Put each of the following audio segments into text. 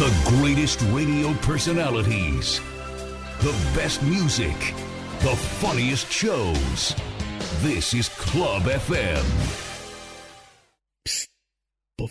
The greatest radio personalities, the best music, the funniest shows. This is Club FM. Psst, Good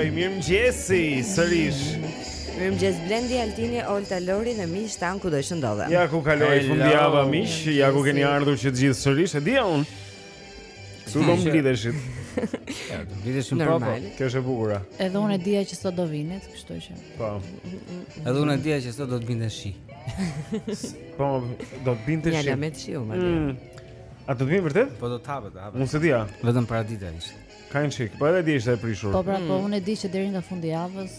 Oj mirëmëngjesi sërish. Mirëmëngjes Blendi, Altini, Olta, Lori dhe miqtë tanë kudo që ndodhen. Ja ku kaloi fundjava miq, ja ku keni ardhur që të gjithë sërish. E dija unë. Se do mblidheshit Mblidheshit po po Kjo është e bukura Edhe unë e dija që sot do vinit Kështu që Po Edhe unë e dija që sot do të binte shi Po Do të binte shi Një alamet shi madje mm. A do të binte vërtet? Po do të hapet Unë s'e dija Vetëm paradita ishte Ka një çikë Po edhe dita ishte e prishur Po pra po mm. unë e dija që deri nga fundi i javës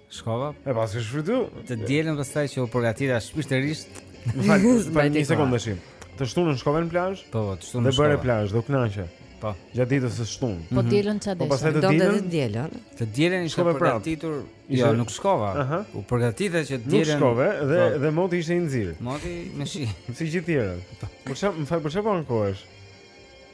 Shkova. E pas ke shfrytëzu? Të dielën pastaj që u përgatita shpirtërisht. Më fal, për një sekondë tash. Të shtunën shkove në plazh? Po, të shtunën. Dhe bëre plazh, u kënaqe. Po. Gjatë ditës së shtunë. Po mhm. të dielën çfarë? Po pastaj të dielën. Do të dielën. Të dielën ishe përgatitur. Jo, nuk shkova. U përgatita që të dielën. Nuk shkove dhe po. dhe moti ishte i nxirë. Moti me shi. Si gjithë të tjerët. Për çfarë, më fal, për çfarë po ankohesh?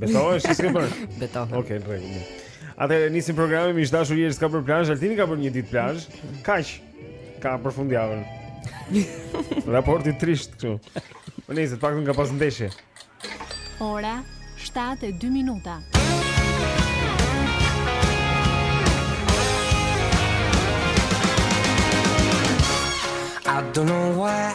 Betohesh se s'ke bërë. Betohem. Okej, okay, në rregull. Atëherë nisim programin, miq të dashur, Jeri s'ka bërë plazh, Altini ka bërë një ditë plazh. Kaq. Ka për fundjavën. Raporti trisht këtu. Po nejse të paktën ka pas ndeshje. Ora 7:02 minuta. I don't know why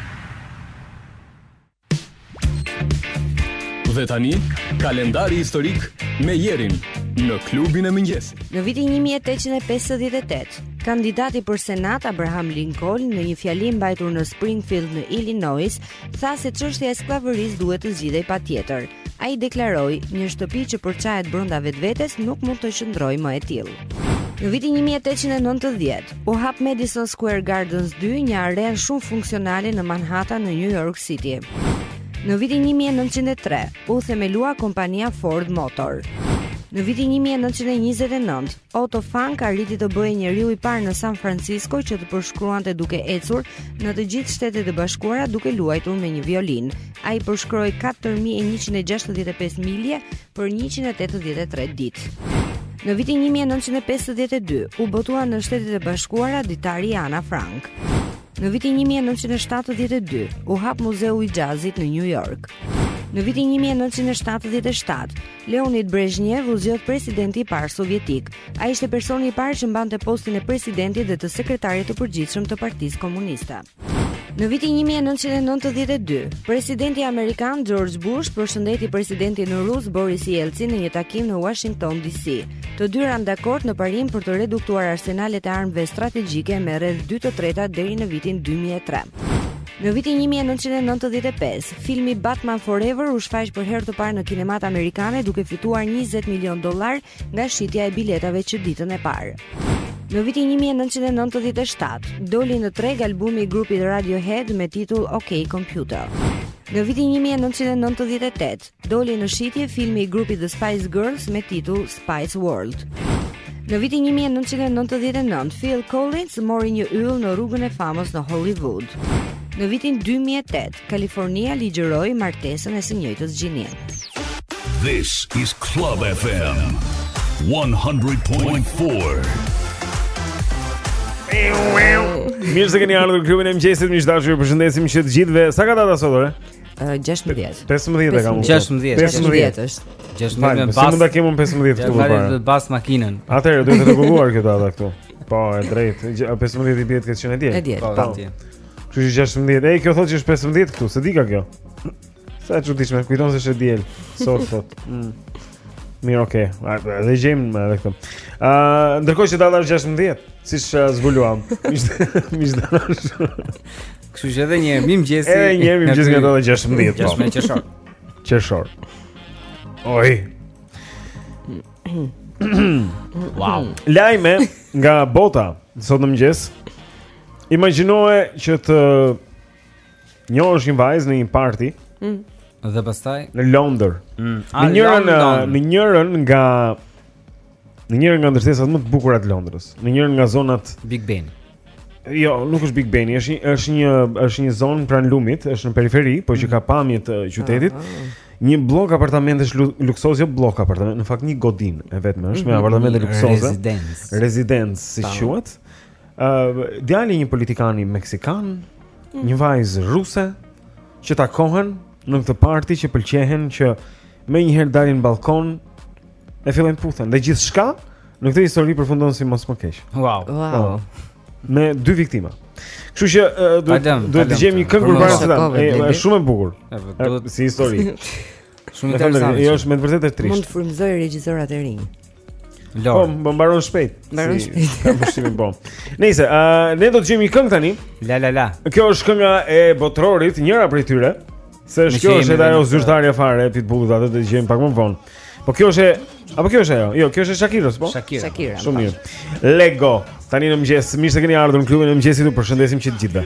Dhe tani, kalendari historik me Jerin në klubin e mëngjesit. Në vitin 1858, kandidati për senat Abraham Lincoln në një fjalim mbajtur në Springfield në Illinois, tha se çështja e skllavërisë duhet të zgjidhej patjetër. Ai deklaroi, Një shtëpi që përçahet brenda vetvetes nuk mund të qëndrojë më e tillë. Në vitin 1890, u hap Madison Square Garden 2, një arenë shumëfunksionale në Manhattan në New York City. Në vitin 1903 u themelua kompania Ford Motor. Në vitin 1929, Otto Funk arriti të bëhej njeriu i parë në San Francisco që të përshkruante duke ecur në të gjithë Shtetet e Bashkuara duke luajtur me një violinë. Ai përshkroi 4165 milje për 183 ditë. Në vitin 1952 u botua në Shtetet e Bashkuara ditari i Ana Frank. Në vitin 1972 u hap Muzeu i Jazzit në New York. Në vitin 1977 Leonid Brezhnev u zgjodh presidenti i parë sovjetik. Ai ishte personi i parë që mbante postin e presidentit dhe të sekretarit të përgjithshëm të Partisë Komuniste. Në vitin 1992, presidenti amerikan George Bush përshëndeti presidentin rus Boris Yeltsin në një takim në Washington DC. Të dy ranë dakord në parim për të reduktuar arsenalet e armëve strategjike me rreth 2 të treta deri në vitin 2003. Në vitin 1995, Filmi Batman Forever u shfaq për herë të parë në kinemat amerikane duke fituar 20 milion dollar nga shitja e biletave që ditën e parë. Në vitin 1997, doli në treg albumi i grupit Radiohead me titull OK Computer. Në vitin 1998, doli në shitje filmi i grupit The Spice Girls me titull Spice World. Në vitin 1999, Phil Collins mori një yll në rrugën e famës në Hollywood. Në vitin 2008, Kalifornia ligjëroi martesën e së njëjtës gjinie. This is Club FM 100.4. Mirë se keni ardhur në klubin e mëngjesit, miq të dashur, ju përshëndesim që të gjithëve. Sa ka data sot, ore? 16. 15 e kam. 16. 16 është. 16 me bas. Si mund ta kemi 15 këtu para? Ja, me bas makinën. Atëherë duhet të rregulluar këtë data këtu. Po, e drejtë. 15 i bie të ketë qenë dje. E dje, po. po. Kështu që 16. Ej, kjo thotë që është 15 këtu, se di ka kjo. Sa e çuditshme, kujton se është e diel. Sot sot. Mm. Mirë, okay. Ta gjejmë edhe këtë. Ë, uh, ndërkohë që data është 16, siç uh, zbuluam. Miq të dashur. Kështu që edhe një herë mirë mëngjesi. Edhe një herë mirë mëngjesi nga data 16. Po. 16 qershor. Qershor. Oj. wow. Lajme nga bota sot në mëngjes. Imagjinoje që të njohësh një vajzë në një party. Mm. Dhe pastaj në Londër. Mm. Në njërën në njërën nga në njërën nga ndërtesat më të bukura të Londrës, në njërën nga zonat Big Ben. Jo, nuk është Big Ben, është një është një është një zonë pranë lumit, është në periferi, por që mm. ka pamje të qytetit. Ah, ah. Një blok apartamentesh luksoz, jo blok apartament, në fakt një godinë e vetme, është me mm-hmm. apartamente luksoze. Residence. Residence, si quhet? Ë uh, djali i një politikani meksikan, mm. një vajzë ruse që takohen në këtë parti që pëlqehen që menjëherë dalin në balkon e fillojnë puthen dhe gjithçka në këtë histori përfundon si mos më keq. Wow. Wow. Oh. Me dy viktima. Kështu që uh, duhet duhet të gjejmë një këngë për para se ta. Është shumë e bukur. Si histori. Shumë interesante. Jo, është me të vërtetë e trishtë. Mund të frymëzojë regjisorët e rinj. Lor. Po, më mbaron shpejt. Mbaron si, shpejt. Ka pushim po. Nëse, ë, uh, ne do të gjejmë këngë tani. La la la. Kjo është kënga e Botërorit, njëra prej tyre. Se është kjo është ajo zyrtarja fare e Pitbullit, atë do të gjejmë pak më vonë. Po kjo është, apo kjo është ajo? Jo, kjo është Shakira, po? Shakira. Shakira. Shumë mirë. Lego. Tani në mëngjes, mirë se keni ardhur në klubin e mëngjesit, ju përshëndesim që të gjithëve.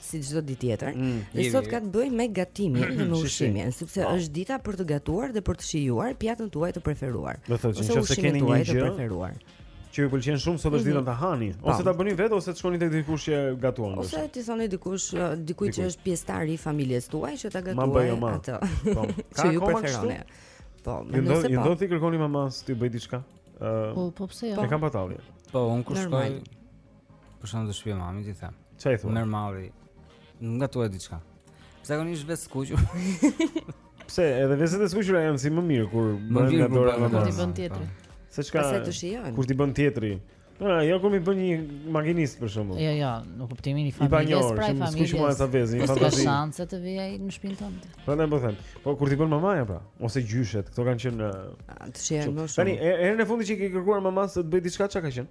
si çdo ditë tjetër. Mm, dhe sot ka të bëjë me gatimin dhe me ushqimin, sepse wow. është dita për të gatuar dhe për të shijuar pjatën tuaj të preferuar. Do të thotë që nëse keni një gjë të preferuar, që ju pëlqen shumë sot është mhm. dita ta hani, po. ose ta bëni vetë ose të shkoni tek dikush që gatuan. Ose t'i thoni dikush, uh, dikujt që është pjesëtar i familjes tuaj që ta gatuajë atë. Po. Që ju preferoni. Po, më nëse po. Ju do t'i kërkoni mamasë t'ju bëjë diçka? Ëh. Po, po pse jo? E kam batalje. Po, unë kur shkoj në shtëpi te mami i them. Çfarë thua? Normal. Gatuaj diçka. Zakonisht vezë të skuqura. Pse, edhe vezët e skuqura janë si më mirë kur më vjen nga dora e mamës. T'i bën tjetri. Po. Se çka? Sa të shijojnë. Kur t'i bën tjetri. Po, jo kur m'i bën një makinist për shembull. Jo, jo, në kuptimin e familjes, pra i familjes. Skuqmë mua ca vezë, një fantazi. Ka shanse të vijë ai në shpinë tënde. Prandaj po them. Po kur t'i bën mamaja pra, ose gjyshet, këto kanë qenë të shijojnë më shumë. Tani, herën e fundit që i ke kërkuar mamasë të bëjë diçka çka ka qenë?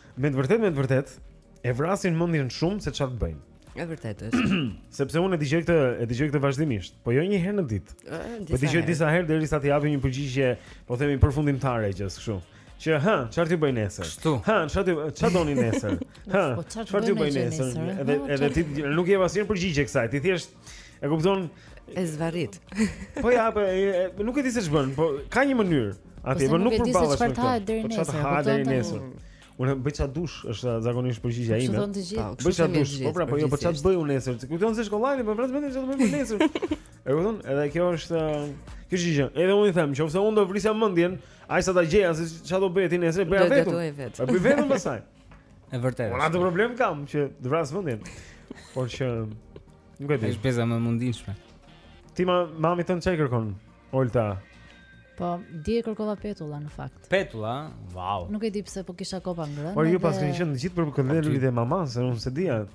Me të vërtetë, me të vërtetë, e vrasin mendjen shumë se çfarë të bëjnë. E vërtetë është. Sepse unë e dëgjoj këtë, e dëgjoj këtë vazhdimisht, po jo një herë në ditë. Po dëgjoj disa herë derisa t'i japim një përgjigje, po themi përfundimtare që është kështu. Që hë, çfarë të bëj nesër? Kështu. Hë, çfarë ti çfarë doni nesër? Hë, po çfarë të bëj nesër? Edhe edhe ti nuk i jep asnjë përgjigje kësaj. Ti thjesht E kupton? E zvarrit. Po ja, po nuk e di se ç'bën, po ka një mënyrë. Atje, po nuk e di se çfarë do ha deri nesër. Po ha deri nesër. Unë, bëj ça të dush, është zakonisht përgjigjja ime. Bëj ça të dush, po pra, po jo, po ça të bëj unë nesër? Kupton se shkollani, po vetëm vetëm çfarë të bëj nesër. E kupton? Edhe kjo është kjo është gjë. Edhe unë i them, nëse unë do vrisja mendjen, ai sa ta gjej, as çfarë do bëhet nesër, e bëj vetë. Po e bëj vetë pastaj. E vërtetë. Unë atë problem kam që të vras mendjen. Por që nuk e di. Është pjesa më e mundimshme. Ti mamit tënd ça i kërkon. Olta. Po, dje i kërkova petulla në fakt. Petulla? Wow. Nuk e di pse po kisha kohë pa ngrënë. Por ju paskeni qenë gjithë për këndën e lulit e mamës, se unë s'e di atë.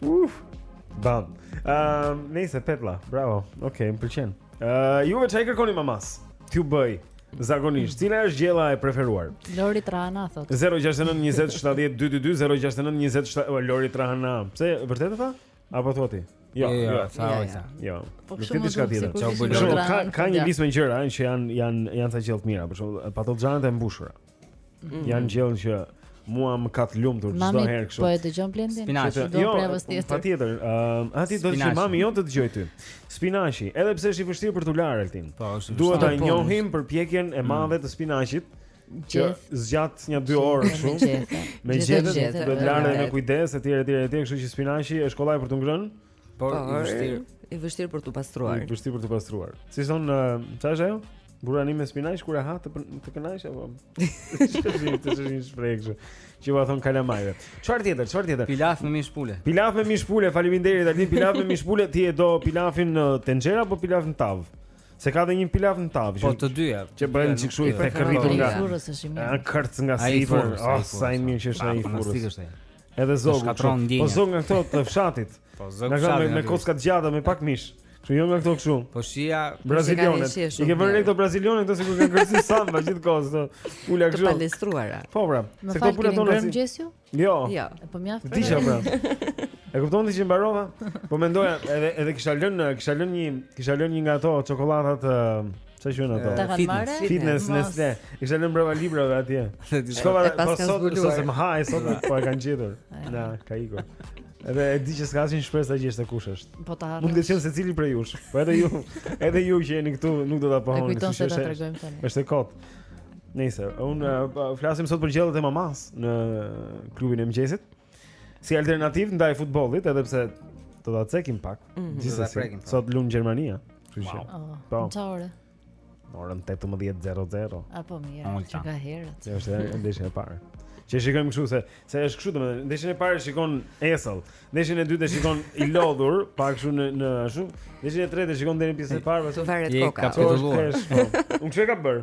Uf. Bam. Ëm, ehm, uh, nice, petulla. Bravo. Okej, okay, më pëlqen. Ë, uh, ju vetë ça i kërkoni mamasë t'ju bëjë? Zakonisht, cila është gjella e preferuar? Lori trahana thotë. 069 20 70 222 069 20 70 oh, Lori trahana. Pse vërtet e tha? Apo thua ti? Jo, jo, jo, sa jo, ojta. Jo. jo. Po nuk di çka tjetër. Çau Lori. Ka ka një listë me gjëra që janë janë janë ca gjellë të mira, për shembull, patëllxhanët e mbushura. Mm. Janë gjellë që mua më kanë lumturuar çdo herë kështu. Mami po e dëgjon Blendin? Spinaqi do jo, përveç tjetër. Patjetër. Ëm, uh, aty do të thotë mami jonë të dëgjoj ty. Spinaqi, edhe pse është i vështirë për t'u larë Altin. Po, është. Duhet ta njohim përpjekjen e mm. mamave te spinaqi. Që zgjat një 2 orë kështu. Me gjethe, do të lahet me kujdes etj etj etj, kështu që spinaqi është kollaj për të ngrënë. Por, por i vështirë, i vështirë për të pastruar. I vështirë për të pastruar. Si thonë, çfarë është ajo? Burani me spinaq kur e ha të të kënaq apo? Çfarë të të shihni shprekshë. Që u thonë kalamajve. Çfarë tjetër? Çfarë tjetër? Pilaf me mish pule. Pilaf me mish pule. Faleminderit Altin. Pilaf me mish pule. Ti e do pilafin në tenxhere apo pilaf në tav? Se ka dhe një pilaf në tav. Po të dyja. Që bëhet çik si i kërcitur nga. Ai i furrës është i mirë. Ai kërc nga sipër. Oh, sa i mirë që është ai i furrës. Edhe zogu. Shkatërron ndjenjat. Po zog nga këto të fshatit. Po zog nga fshati. Me kocka të gjata, me pak mish. Kështu jo nga këto kështu. Po shija braziliane. I ke vënë këto braziliane këto sikur kanë kërcyer samba gjithë kohën këto. Pula kështu. Të palestruara. Po pra. Se këto pulat tona. Më gjesju? Jo. Jo. Po mjaft. Di gjë pra. E kupton ti që mbarova? Po mendoja edhe edhe kisha lënë, kisha lënë një, kisha lënë një nga ato çokoladat Sa qenë ato? Ta kanë marrë Fitness Nestle. Ishte mbrapa librave atje. Shkova po sot sot më hahej sot po e kanë gjetur. Na ka ikur. Edhe e di që s'ka asnjë shpresë ta gjesh kush është. Po ta harroj. Mund të jetë secili prej jush. Po edhe ju, edhe ju që jeni këtu nuk do ta pohoni. E kujton se ta tregojmë tani. Është e kot. Nejse unë uh, flasim sot për gjellët e mamas në klubin e mëngjesit. Si alternativë ndaj futbollit, edhe pse do ta cekim pak. Mm -hmm. Gjithsesi, sot lun Gjermania. Kështu që. Oh, po. Ç'orë. Në orën 18:00. A po mirë, oh, qenka herët. Që është ndeshja e parë. Që shikojmë kështu se se është kështu domethënë, ndeshjen e parë shikon esëll, ndeshjen e dytë shikon i lodhur, pa kështu në në ashtu, ndeshjen e tretë shikon deri në pjesën e parë, pastaj varet koka. Ke kapitulluar. Po. Unë çka kam bërë?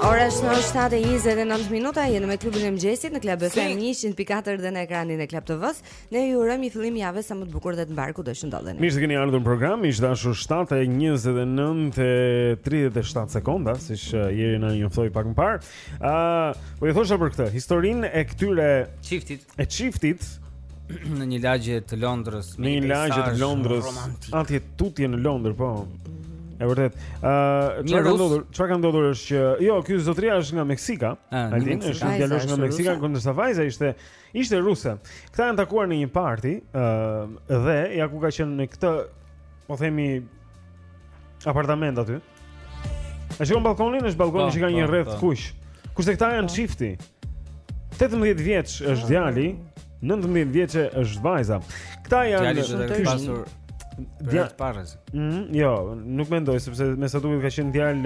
Ora është në 7:29 minuta, jemi me klubin e mëngjesit në Club FM 104 dhe në ekranin e Club TV-së. Ne ju urojmë një fillim jave sa më të bukur dhe të mbarë kudo të ndodheni. Mirë se keni ardhur në program, të dashur 7:29:37 sekonda, siç eh, Jeri na njoftoi pak më parë. Ëh, uh, po ju thosha për këtë, historinë e këtyre çiftit, e çiftit në një lagje të Londrës, në një lagje të Londrës, atje tutje në Londër, po. E vërtetë. Ëh, uh, çfarë ka ndodhur? Çfarë ka ndodhur është që jo, ky zotëria është nga Meksika. A e di, është një djalosh nga Meksika, ndërsa vajza ishte ishte ruse. Këta janë takuar në një party, ëh, uh, dhe ja ku ka qenë në këtë, po themi apartament aty. A shikon balkonin, është balkoni po, që ka një po, rreth po. kuq. Kurse këta janë çifti. 18 vjeç është djali, 19 vjeçe është vajza. Këta janë djali që ka pasur Djalë të parës. Mhm, jo, nuk mendoj sepse me sa duket ka qenë djalë.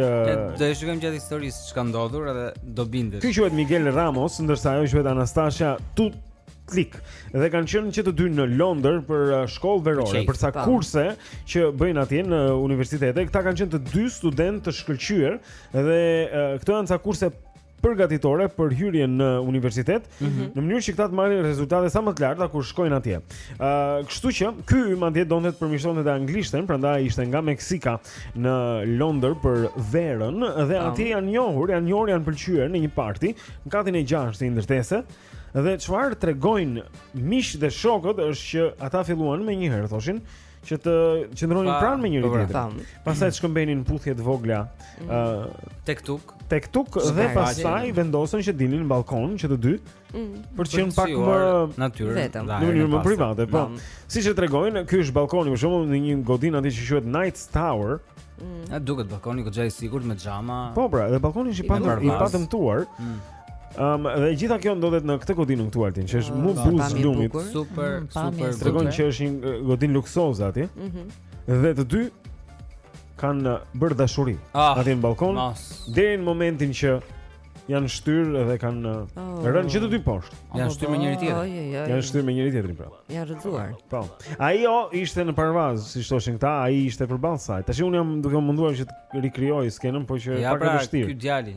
Do të shikojmë gjatë historisë çka ndodhur edhe do bindesh. Ky quhet Miguel Ramos, ndërsa ajo quhet Anastasia Tut Klik. Dhe kanë qenë që të dy në Londër për uh, shkollë verore, për ca po. kurse që bëjnë atje në universitete. Këta kanë qenë të dy studentë të shkëlqyer dhe uh, këto janë ca kurse përgatitore për hyrjen në universitet, mm -hmm. në mënyrë që këta të marrin rezultate sa më të larta kur shkojnë atje. Ë, uh, kështu që ky madje donte të përmirësonte edhe anglishten, prandaj ishte nga Meksika në Londër për verën dhe atje janë njohur, janë njohur, janë pëlqyer në një parti, në katin e 6 të ndërtesës. Dhe çfarë tregojnë miqtë dhe shokët është që ata filluan menjëherë thoshin që të qëndronin pranë me njëri po, pra, tjetrin. Pastaj të shkëmbenin puthje të vogla mm. ë uh, tek tuk, tek tuk dhe pastaj vendosën që dilnin në balkon që të dy. Mm. Për të qenë pak më natyrë, vetëm në mënyrë më private, po. Siç e tregojnë, ky është balkoni, për shembull, në një godinë aty që quhet Night Tower. Mm. A duket balkoni goxha i sigurt me xhama? Po pra, dhe balkoni është i padëm, i padëmtuar. Mm. Um, dhe gjitha kjo ndodhet në këtë godinë këtu Altin, që është ah, mu buzë lumit. Super, mm, super. Tregon që është një godinë luksoze aty. Mhm. Dhe të dy kanë bërë dashuri ah, aty në balkon deri në momentin që janë shtyrë dhe kanë oh. rënë që të dy poshtë. Janë shtyrë me njëri tjetrin. Janë shtyrë me njëri tjetrin pra. Janë rrëzuar. Po. Ajo ishte në parvaz, si thoshin këta, ai ishte përballë saj. Tashi unë jam duke u munduar që të rikrijoj skenën, por që ja, pak e pra, vështirë. Ja pra, ky djali.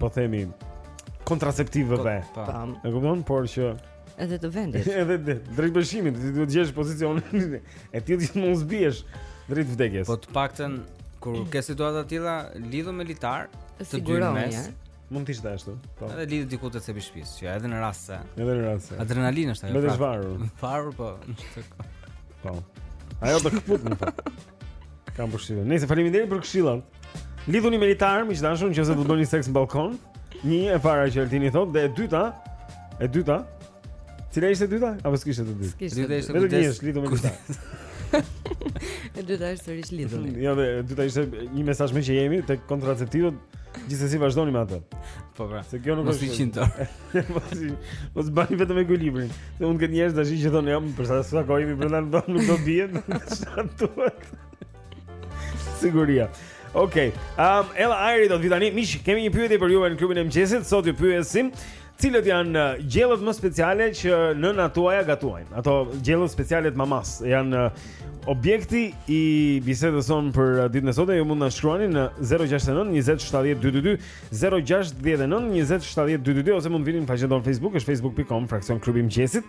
po themi kontraceptivëve. Po, po. E kupton, por që edhe të vendit. Edhe drejt bashkimit, ti duhet të gjesh pozicionin e tillë që mos biesh drejt vdekjes. Po të paktën kur ke situata të tilla lidhu me litar, të dy mes. Mund të ishte ashtu. Po. Edhe lidhet diku te cepi i shtëpisë, që edhe në rast se. Edhe në rast se. Adrenalina është ajo. Me të pra. varur. Varur po. Po. Ajo do të kaput më fal. Kam përshtypjen. Nejse faleminderit për këshillat. Lidhuni me litar, miq të dashur, nëse do bëni seks në balkon. Një e para që Altini thotë dhe e dyta, e dyta. Cila ishte e dyta? Apo s'kishte të dytë? E dyta ishte kujdes. Lidhuni me litar. E dyta është sërish lidhuni. Jo, dhe e dyta ishte një mesazh meqë jemi tek kontraceptivët. Gjithsesi vazhdoni me atë. Po pra. Se kjo nuk është 100 për qind. Mos i mos mbani vetëm ekuilibrin. Se mund të ketë njerëz tash që thonë jam për sa sa kohë jemi brenda nuk do bie. Sa duhet. Siguria. Okej. Okay. Um ehm, Ella Airi do të vi tani. Miq, kemi një pyetje për ju në klubin e mëngjesit. Sot ju pyesim cilat janë eh, gjellët më speciale që nëna tuaja gatuajnë. Ato gjellët speciale të mamas janë eh, objekti i bisedës sonë për eh, ditën e sotme. Ju mund të na shkruani në 069 20 70 222, 069 20 70 222 ose mund të vini në faqen tonë Facebook, është facebook.com fraksion klubi i mëngjesit.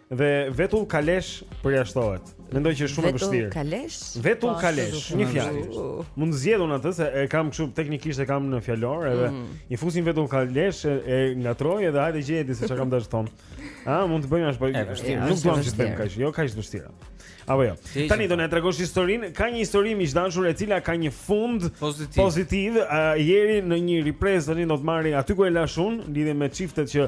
Dhe vetull kalesh përjashtohet. Mendoj që është shumë e vështirë. Vetull kalesh? Vetull po, kalesh, një fjalë. Mund të zgjedh unë atë se e kam kështu teknikisht e kam në fjalor edhe mm. i fusin vetull kalesh e ngatërroj edhe hajde gjeje ti se çfarë kam dashur të them. Ah, mund të bëjmë ashtu. Po, nuk duam të bëjmë kaq, jo kaq të vështira. Apo jo. Tani do na tregosh historinë. Ka një histori me dashuri e cila ka një fund pozitiv. Pozitiv, uh, Jeri në një riprezë tani do ta marr aty ku e lashë unë, lidhje me çiftet që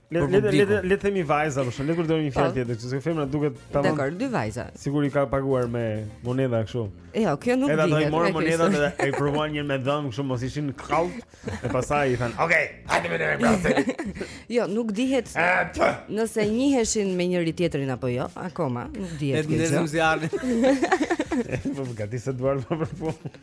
Le le le le le themi vajza, por shumë le të gjejmë fjalë po. tjetër, sepse femra duket tamam. Dakor, dy vajza. Sigur i ka paguar me monedha kështu. Jo, kjo nuk dihet. Edhe ato i morën monedhat dhe e provuan një me dhëm kështu mos ishin kallp. E pastaj i thanë, "Ok, hajde me ne." Jo, nuk dihet nëse njiheshin me njëri tjetrin apo jo, akoma nuk dihet kjo. Ne ndezim zjarrin. Po gati se duar më për punë.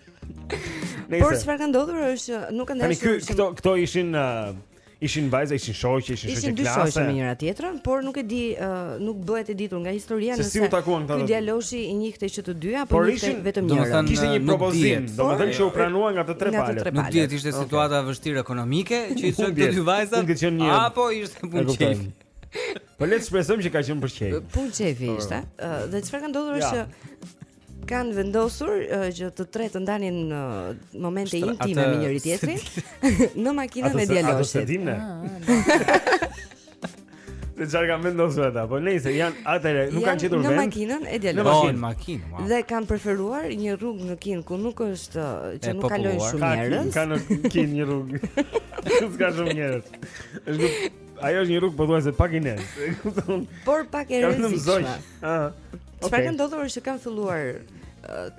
Por çfarë ka ndodhur është nuk kanë dashur. Tani këto këto ishin uh, Ishin vajza, ishin shoqe, ishin shoqe klase. Ishin dy shoqe me njëra tjetrën, por nuk e di, uh, nuk bëhet e ditur nga historia nëse si ky djaloshi i njihte që të dyja apo ishte vetëm njëra. Domethënë kishte një propozim, domethënë që u pranua nga të tre palët. Nuk dihet, ishte situata e vështirë ekonomike që i çon të dy vajzat. Apo ishte punë qejfi. Po le të shpresojmë që ka qenë për qejf. Punë qejfi ishte. Dhe çfarë ka ndodhur është që kanë vendosur uh, që të tre të ndanin uh, momente Shtrat, intime me njëri tjetrin në makinën e djaloshit. Ato s'e dimë. Në çfarë kanë vendosur ata? Po nejse, janë atëherë, nuk kanë gjetur vend. Në makinën e djaloshit. Në makinë, makinë. Wow. Dhe kanë preferuar një rrugë në Kinë ku nuk është që nuk kalojnë shumë njerëz. Ka në Kinë një rrugë. Nuk ka shumë njerëz. Është Ajo është një rrugë pothuajse pa njerëz. Por pak e rëndësishme. Ëh. Çfarë ka ndodhur është që kanë filluar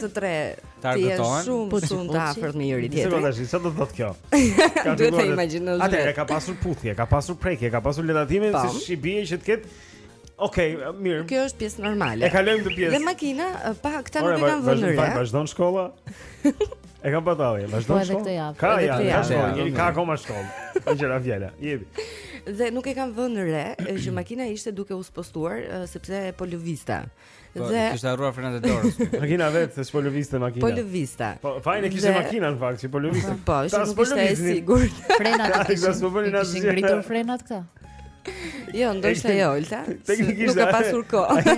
të tre të jenë shumë po shumë të afërt me njëri tjetrin. Sekondë tash, çfarë do thotë kjo? Ka duhet të imagjinosh. Atëherë ka pasur puthje, ka pasur prekje, ka pasur ledhatime po. se si bie që të ketë Okej, okay, mirë. Kjo është pjesë normale. E kalojmë këtë pjesë. Dhe makina pa këta nuk e kanë vënë re. Vazhdon shkolla. E kam pa tallje, vazhdon po, shkolla. Ka ja, ka shkollë, njëri ka akoma shkollë. Është gjëra vjela. Jepi. Dhe nuk e kanë vënë re që makina ishte duke u spostuar sepse po lëvizte. Po, dhe kishte harruar frenat e dorës. Makina vetë se po lëvizte makina. Po lëvizte. Po fajin e kishte makina në fakt që po lëvizte. Po, është nuk ishte e sigurt. Frenat e kishin. Kishin ngritur frenat këta. Jo, ndoshta jo, Olta. Nuk ka pasur kohë.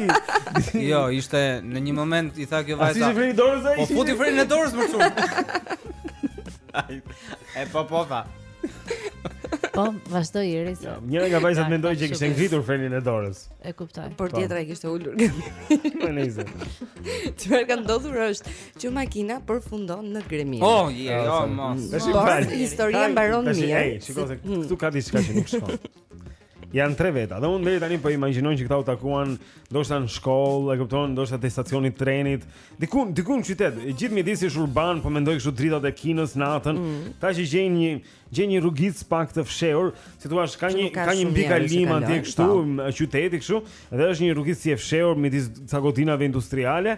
Jo, ishte në një moment i tha kjo vajza. Si freni i dorës ai? Po futi frenin e dorës më shumë. Ai. E po po tha. Po, vazhdo Iris. Ja, njëra nga vajzat mendoi që kishte ngritur frenin e dorës. E kuptoj. Por po. tjetra e kishte ulur. Po nice. Çfarë ka ndodhur është që makina përfundon në greminë. Oh, je, jo, ah, mos. Por historia mbaron mirë. Ej, shikoj se hmm. këtu ka diçka që nuk shkon. Janë tre veta. Dhe unë deri tani po imagjinoj që këta u takuan ndoshta në shkollë, e kupton, ndoshta te stacioni i trenit, diku diku në qytet. E gjithë mjedisi është urban, po mendoj kështu dritat e Kinës natën. Mm. Ta që gjejnë një gjejnë një rrugicë pak të fshehur, si thua, ka një ka një mbikalim atje kështu në qytet kështu, dhe është një rrugicë si e fshehur midis ca godinave industriale.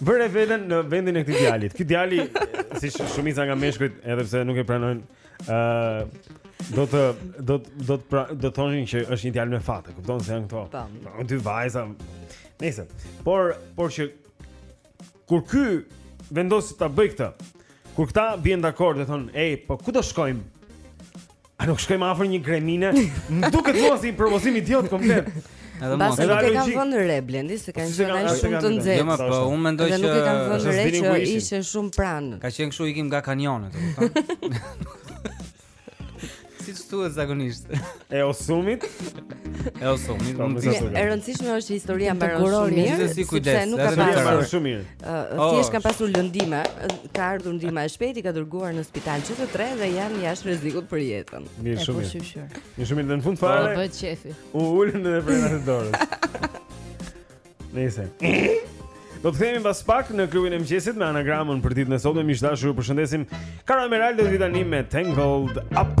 Vëre veten në vendin e këtij djalit. Ky djali si shumica nga meshkujt, edhe pse nuk e pranojnë, ë uh, do të do të do të pra, do të thonin që është një djalë me fat, e kupton se janë këto. Po. po dy vajza. Nice, por por që kur ky vendos ta bëjë këtë, kur këta bien dakord dhe thonë, "Ej, po ku do shkojmë?" A nuk shkojmë afër një gremine? Më duket mua si një propozim idiot komplet. Edhe mua. Pastaj nuk e kanë vënë re Blendi, se kanë qenë ai shumë të nxehtë. Jo, më po, unë mendoj se nuk e kanë vënë re që ishte shumë pranë. Ka qenë kështu ikim nga kanionet, e kupton? Si thuhet zakonisht. E Osumit? E Osumit, po, më thua. E rëndësishme është historia mbaron shumë mirë. Sepse nuk ka pasur shumë mirë. Uh, thjesht kanë pasur lëndime, ka ardhur ndihma e shpejtë, i ka dërguar në spital që të tre dhe janë jashtë rrezikut për jetën. Mirë, shumë po, mirë. Mirë, shumë mirë. Në fund fare. Po bëhet qejfi. U ulën frenat e dorës. Nice. Do të kthehemi pas pak në klubin e mëngjesit me anagramën për ditën e sotme, miq të dashur, ju përshëndesim. Caro Emerald dhe tani me Tangled Up.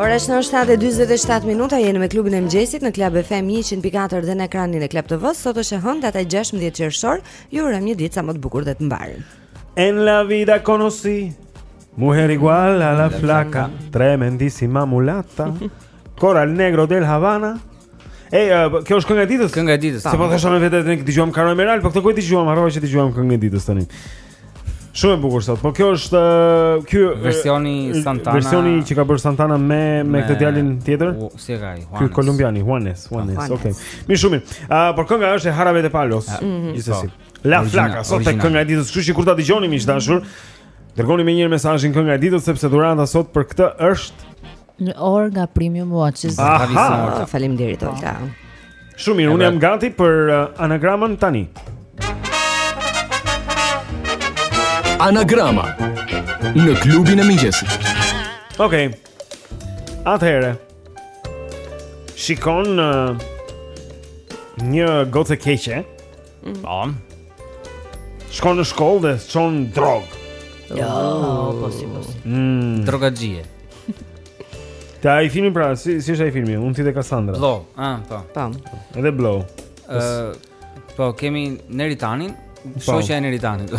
Ora është në 7:47 minuta jeni me klubin e mëngjesit në Club FM 104 dhe në ekranin e Club TV. Sot është e hënë data 16 qershor. Ju urojmë një ditë sa më të bukur dhe të mbarë. En la vida conocí mujer igual a la flaca, tremendísima mulata. Coral negro de La Habana. Ej, uh, kjo është kënga e ditës? Kënga e ditës. Se po thashë me vete tani dëgjojmë Caro Emerald, po këtë kur e dëgjojmë, harrova që dëgjojmë këngën e ditës tani. Shumë e bukur sot. Po kjo është ky versioni Santana. Versioni që ka bërë Santana me me këtë djalin tjetër. Si e ka ai? Ky kolumbiani, Juanes, Juanes. Ah, okej. Mirë shumë. Ah, por kënga është e Jarabe de Palos. Ah, mhm. Gjithsesi. Po. La Flaca, sot tek kënga e ditës, kështu që kur ta dëgjoni miq të dashur, dërgoni menjëherë mesazhin kënga e ditës sepse dhurata sot për këtë është Një orë nga Premium Watches. Aha, faleminderit Olta. Shumë mirë, unë jam gati për uh, anagramën tani. Anagrama në klubin e mëngjesit. Okej. Okay. Atëherë. Shikon uh, një goce keqe. Mm. Po. Shkon në shkollë dhe çon drogë. Jo, po si po. Mm. Drogaxhie. Te ai filmi pra, si si është ai filmi? Unë ti dhe Kassandra. Blow. Ah, po. Tam. Edhe Blow. Ë, po kemi Neritanin, po. shoqja e Neritanit.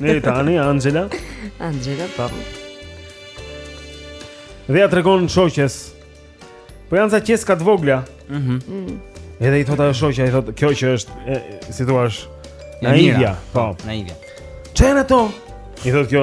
Neritani, Angela. Angela, po. Dhe ja tregon shoqes. Po janë ca qeska të vogla. Mhm. Mm Edhe i thotë ajo shoqja, i thotë, "Kjo që është, e, si thua, është naivja." Po, naivja. Çfarë janë ato? I thotë kjo,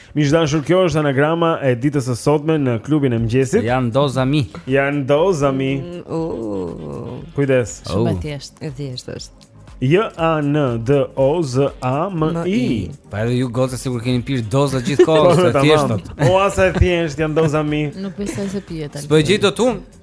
Miq të dashur, kjo është anagrama e ditës së sotme në klubin e mëngjesit. Jan Dozami. Jan Dozami. Mm, uh, Kujdes. Shumë e thjeshtë, e thjeshtë është. J A N D O Z A M I. Pa edhe ju goca sikur keni pirë doza gjithkohë, po, të thjeshtë. O sa e thjeshtë Jan Dozami. Nuk besoj se pihet. S'po e gjej dot unë.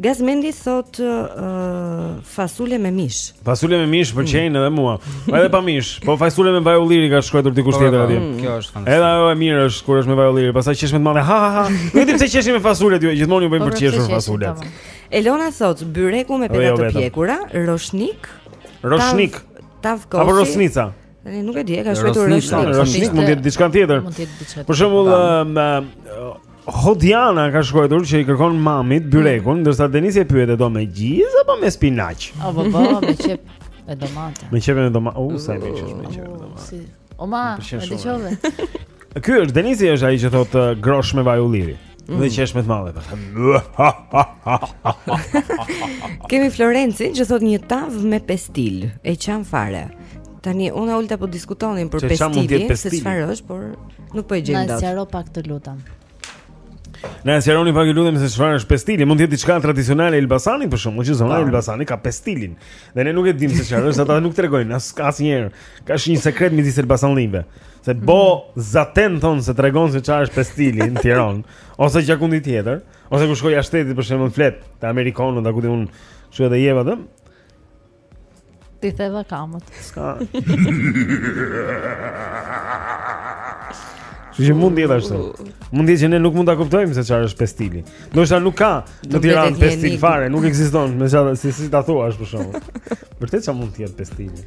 Gazmendi thotë uh, fasule me mish. Fasule me mish pëlqejnë mm. edhe mua. Po edhe pa mish, po fasule me vaj ulliri ka shkruar diku po, tjetër po, atje. Mm. Kjo është fantastike. Edhe ajo e mirë është kur është me vaj ulliri, pastaj qesh me të madhe. Ha ha ha. Nuk di pse qeshim me fasulet, gjithmonë ju bëjnë po, për të qeshur fasulet. Elona thotë byreku me peta të pjekura, roshnik. Roshnik. Tavkofi. Apo rosnica. Tani nuk e di, ka shkruar Roshnik. Roshnik mund të jetë diçka tjetër. Mund të jetë diçka tjetër. Për shembull, uh, Hodiana ka shkruar që i kërkon mamit byrekun, mm. ndërsa Denisi e pyet e do me gjizë apo me spinaq? Apo po, me qepë e domate. Me qepë e domate. U sa më shumë me qepë e domate. O ma, e dëgjove. Ky është Denisi është ai që thotë uh, groshë me vaj ulliri. Mm. Dhe qesh me të madhe Kemi Florencin që thotë një tavë me pestil E qan fare Tani, unë e Olta po diskutonim për pestilin Se çfarë është, por nuk po e gjejmë dot Na e sqaro pak të lutem Na e sqaroni pak ju lutem se çfarë është pestili Mund të jetë diçka tradicionale e Elbasanit për shembull Meqë zona e po. Elbasanit ka pestilin Dhe ne nuk e dimë se çfarë është Ata nuk tregojnë, as asnjëherë Ka si një sekret midis elbasanllinjve Se mm. bo zotin thonë se tregon se çfarë është pestili në Tiranë, ose gjëkundi tjetër, ose ku shkoj jashtë shtetit për shembull flet te amerikanët, ta kujtun çu edhe jeva dëm. Ti theva këmbët. Ska. Kështu që mund të jetë ashtu. Mund të jetë që ne nuk mund ta kuptojmë se çfarë është pestili. Ndoshta nuk ka në Tiranë pestil fare, nuk ekziston, me sa si si ta thuash për shkakun. Vërtet ça mund të jetë pestili.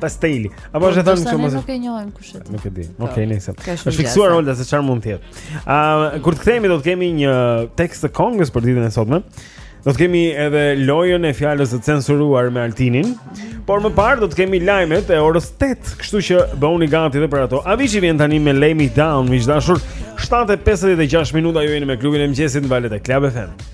Pasteli. Apo po, është thënë kështu mos. Nuk e njohim kush është. Nuk e di. Po, Okej, nice. Është fiksuar Olga se çfarë mund të jetë. Ëm kur të kthehemi do të kemi një tekst të kongës për ditën e sotme. Do të kemi edhe lojën e fjalës së censuruar me Altinin, por më parë do të kemi lajmet e orës 8, kështu që bëhuni gati edhe për ato. Avicii vjen tani me Lay Me Down, miq të dashur, 7:56 minuta ju jeni me klubin e mëngjesit në valët e Club FM.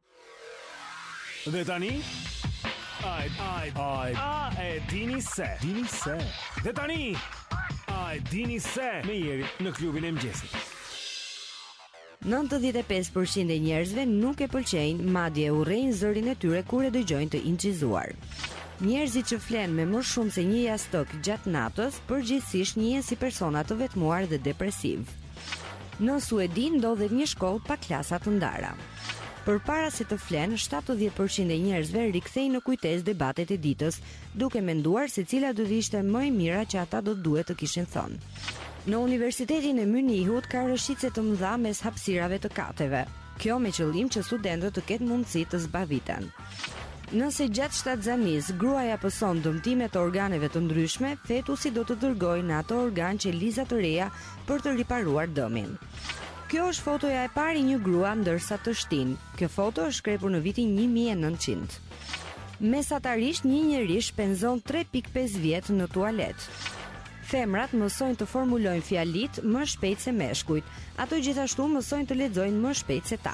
Dhe tani Ai ai ai a e dini se dini se dhe tani a e dini se me Jerin në klubin e mëngjesit 95% e njerëzve nuk e pëlqejnë, madje e urrejnë zërin e tyre kur e dëgjojnë të incizuar. Njerëzit që flenë me më shumë se një jastëk gjatë natës, përgjithsisht njihen si persona të vetmuar dhe depresivë. Në Suedi ndodhet një shkollë pa klasa të ndara. Përpara se të flenë, shtatëdhjetë për qind e njerëzve rikthejnë në kujtesë debatet e ditës, duke menduar se cila do të ishte më e mira që ata do të duhet të kishin thënë. Në Universitetin e Mynihut ka rrëshqitëse të mëdha mes hapësirave të kateve, kjo me qëllim që studentët të kenë mundësi të zbaviten. Nëse gjatë shtatzënisë gruaja pëson dëmtime të organeve të ndryshme, fetusi do të dërgojë në atë organ qeliza të reja për të riparuar dëmin. Kjo është fotoja e parë e një gruaje ndërsa teshtin. Kjo foto është shkrepur në vitin 1900. Mesatarisht një njeri shpenzon 3.5 vjet në tualet. Femrat mësojnë të formulojnë fjalitë më shpejt se meshkujt. Ato gjithashtu mësojnë të lexojnë më shpejt se ta.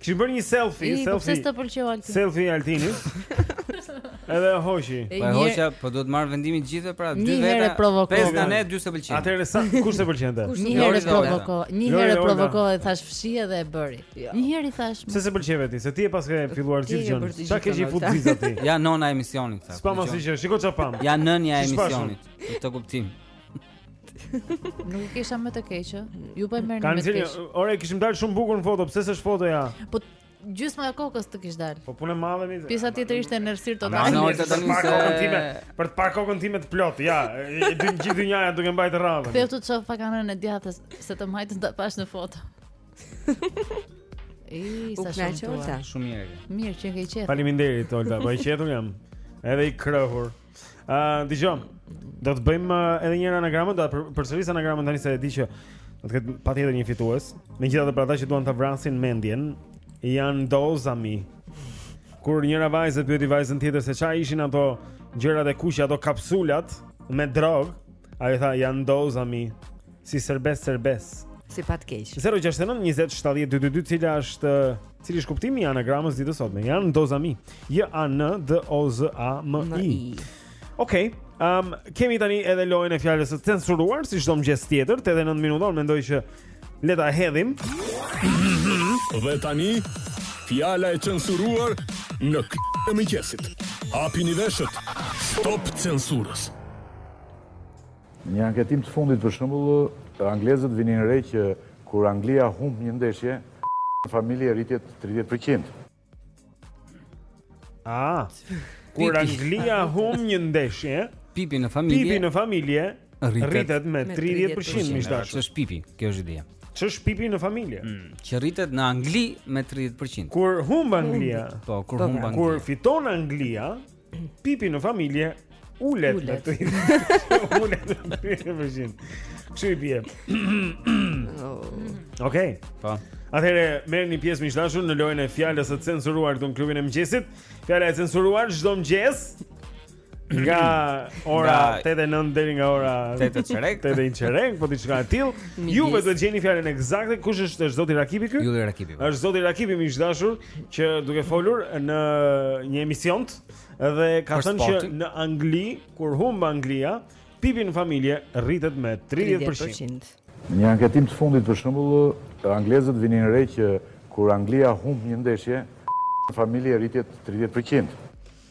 Kishim bërë një selfie, I, po selfie. Po s'e pëlqeu Altini. Selfie i Altinit. Edhe hoqi. Po e hoqja, po duhet të marr vendimin gjithë pra, dy veta. Pesë tani dy s'e pëlqen. Atëherë sa kush s'e pëlqen atë? Një herë provoko, një herë provoko e thashë fshije edhe e bëri. Jo. Një herë i thashë. Pse s'e pëlqeve ti? Se ti e paske filluar gjithë gjënë. Sa ke i fut viza ti? Ja nona e emisionit sa. S'po mos i qesh, shikoj çfarë pam. Ja nëna e emisionit. Këtë kuptim. Nuk e kisha me të keq. Ju po e merrni me të keq. Ore kishim dalë shumë bukur në foto, pse s'është fotoja? Po gjysma e kokës të kish dalë. Po punë e madhe mi. Pjesa tjetër ishte në errësirë total. Na ojta tani se kokën time, për të parë kokën time të plotë. Ja, e di gjithë dynjaja duke mbajtur radhën. Ti të çof pak anën e djathtës se të majtë ta pashë në foto. Ej, sa shumë. Shumë mirë. Mirë që ke qethë. Faleminderit Olga, po i qethur jam. Edhe i krahur. Ë, uh, dëgjom. Do të bëjmë uh, edhe një herë anagramën, do të përsëris anagramën tani se e di që do të ketë patjetër një fitues. Megjithatë për ata që duan ta vrasin mendjen, janë dozami. Kur njëra vajzë pyeti vajzën tjetër se ça ishin ato gjërat e kuqe, ato kapsulat me drogë, Ai tha janë dozami si sërbes sërbes. Si pat keq. 069 20 70 222 cila është cili është kuptimi i anagramës ditës sotme janë dozami. J A N D O Z A M I. Okej. Um, kemi tani edhe lojën e fjalës së censuruar, si çdo mëngjes tjetër, 8 e 9 minuta, unë mendoj që Le ta hedhim. Dhe tani fjala e censuruar në klubin e mëngjesit. Hapini veshët. Stop censurës. Në një anketim të fundit për shembull, anglezët vinin re që kur Anglia humb një ndeshje, në familje rritet 30%. Ah. Kur Anglia humb një ndeshje, Pipi në familje. Pipi në familje rritet me 30% miq të dashur. Ç'është Pipi? Kjo është ideja. Ç'është Pipi në familje? Mm, që rritet në Angli me 30%. Kur humb Anglia? Po, kur po, humb pra. Anglia. Kur fiton Anglia? Pipi në familje ulet në të ulet në të të vëzhin. Kështu i bie. Oh. Okej. Po. Atëherë merrni pjesë miq të dashur në lojën e fjalës së censuruar këtu në klubin e mëngjesit. Fjala e censuruar çdo mëngjes nga ora 8:09 deri nga ora 8:00 çerek, 8:00 çerek, po diçka e tillë. Ju duhet të gjeni fjalën eksakte kush është zoti Rakipi ky? Ylli Rakipi. Po. Është zoti Rakipi miq të dashur. qe duke folur në një emision dhe ka thënë që në Angli kur humb Anglia, pipi në familje rritet me 30%. Në një anketim të fundit për shembull, anglezët vinin re që kur Anglia humb një ndeshje, në familje rritet 30%.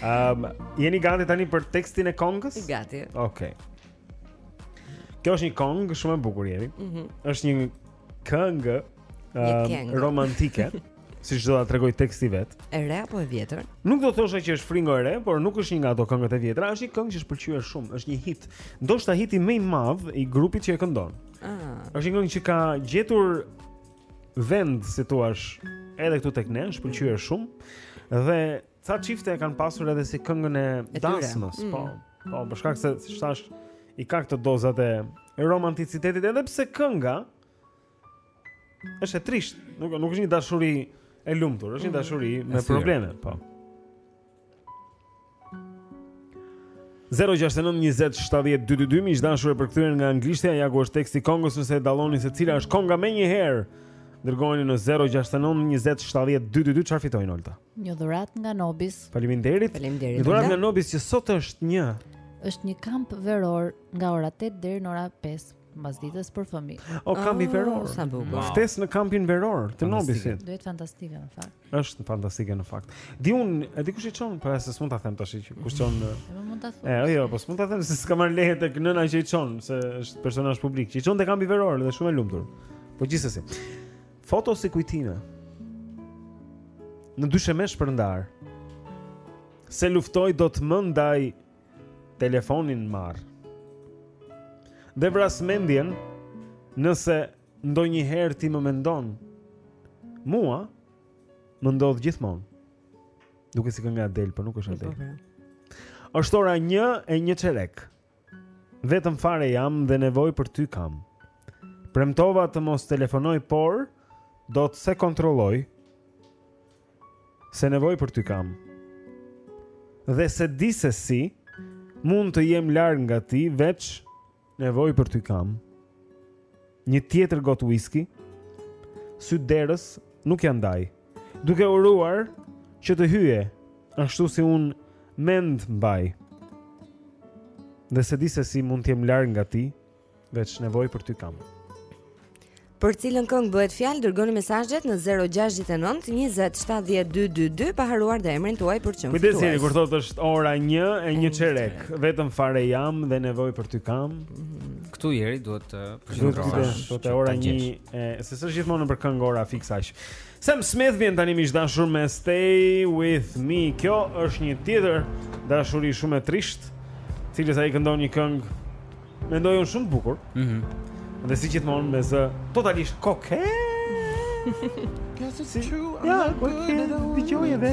Ehm, um, jeni gati tani për tekstin e kongës? Gati. Okej. Okay. Kjo është një kongë shumë e bukur Jeri. Ëh. Mm është një këngë um, romantike. siç do ta tregoj teksti vet. E re apo e vjetër? Nuk do thosha që është fringo e re, por nuk është një nga ato këngët e vjetra, është një këngë që është pëlqyer shumë, është një hit. Ndoshta hiti më i madh i grupit që e këndon. Ah. Është një këngë që ka gjetur vend, si thua, edhe këtu tek ne, është pëlqyer shumë dhe Ca çifte e kanë pasur edhe si këngën e dasmës, mm. po. Po, për shkak se siç thashë i ka këto dozat e romanticitetit edhe pse kënga është e trisht, nuk nuk është një dashuri e lumtur, është një mm. dashuri mm. me probleme, po. 069 20 70 222 Miq të dashur e përkthyer nga anglishtja Ja ku është teksti i kongës nëse e dalloni se cila është konga menjëherë dërgojeni në 069 20 70 222 Çfarë fitojnë, Olta? Një dhuratë nga Nobis. Faleminderit. Faleminderit. Një dhuratë nga Nobis që sot është një është një kamp veror nga ora 8 deri në ora 5 mbasdite për fëmijë. O kampi oh, veror. Sa bukur. Ftesë në kampin veror të Nobisit. Duhet fantastike në fakt. Është fantastike në fakt. Di unë, e di kush i çon, po s'mund ta them tash që kush çon. Po mund ta thuash. E, jo, po s'mund ta them se s'kam marrë leje tek nëna që i çon, se është personazh publik. Që i çon te kampi veror dhe është shumë e lumtur. Po gjithsesi. Foto si kujtime Në dysheme shpërndarë S'e luftoj dot, mëndej Telefonin marr Dhe vras mendjen Nëse ndonjëherë ti më mendon Mua Më ndodh gjithmonë Duket si këngë Adele, për po nuk është Adele është ora një e një çerek Vetëm fare jam dhe nevojë për ty kam Premtova të mos telefonoj por Dot s'e kontrolloj Se nevojë për ty kam Dhe s'e di se si Mund të jem larg nga ti Veç nevojë për ty kam Një tjetër gotë whisky. Sytë derës nuk ia ndaj. Duke uruar që të hyje, ashtu si unë mend mbaj. Dhe s'e di se si mund të jem larg nga ti, veç nevojë për ty kam. Për cilën këngë bëhet fjalë, dërgoni mesazhet në 069 20 70 222 pa harruar dhe emrin tuaj për çmim. Kujdes jeni kur thotë është ora 1 e 1 çerek, vetëm fare jam dhe nevojë për ty kam. Mm -hmm. Këtu njeri duhet të përqendrohet. Thotë ora 1 e se s'është gjithmonë për këngë ora fikse aq. Sam Smith vjen tani miq të dashur me Stay With Me. Kjo është një tjetër dashuri shumë e trishtë, së cilës ai këndon një këngë mendoj unë shumë të bukur. Mhm. Mm dhe si gjithmonë me zë totalisht koke. Ja, koke. Dëgjojeni.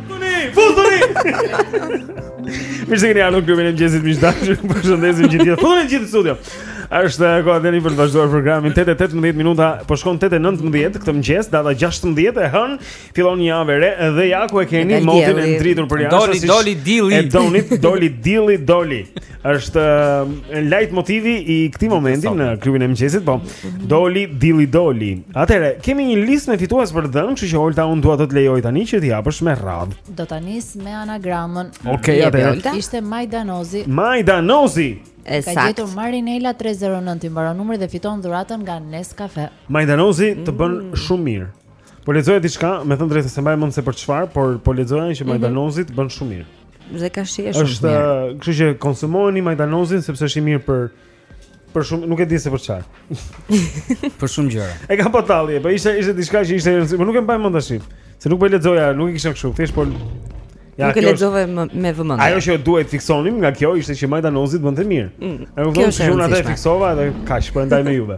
Fuzoni, fuzoni. Mirë se keni ardhur në klubin e mëngjesit miq të dashur. Ju përshëndesim të gjithëve. Fuzoni gjithë studio. Është eh, koha tani për të vazhduar programin 8:18 minuta, po shkon 8:19 këtë mëngjes, data 16 e hënë, fillon një javë e re dhe ja ku e keni motin e ndritur përjashta. Doli, siç doli dielli. E donit, doli dielli, doli. është uh, lajtmotivi i këtij momenti në klubin e mëngjesit, po. Doli dielli doli. Atëherë, kemi një listë me fitues për të dhënë, kështu që Olta unë dua të të lejoj tani që t'i japësh me radhë. Do ta nis me anagramin. Okej, okay, atëherë. Ishte Majdanozi. Majdanozi. E saktë. E ka gjetur Marinela 309 i mbaron numri dhe fiton dhuratën nga Nescafe. Majdanozi të bën mm. shumë mirë. Po lexoja diçka, me thënë të drejtën s'e mbaj mend se për çfarë, por po lexoja që mhm. Majdanozi të mm -hmm. bën shumë mirë. Dhe ka shije shumë. Është, kështu që konsumojeni majdanozin sepse është i mirë për për shumë, nuk e di se për çfarë. për shumë gjëra. E ka patalli, po ishte ishte diçka që ishte, po nuk e mbaj mend tash. Se nuk po e lexoja, nuk e kisha kështu, thjesht po Ja, nuk e lexova me, me vëmendje. Ajo që duhet fiksonim nga kjo ishte që majdanozi të bënte mirë. Mm. Ajo që unë atë fiksova edhe kaq po ndaj me juve.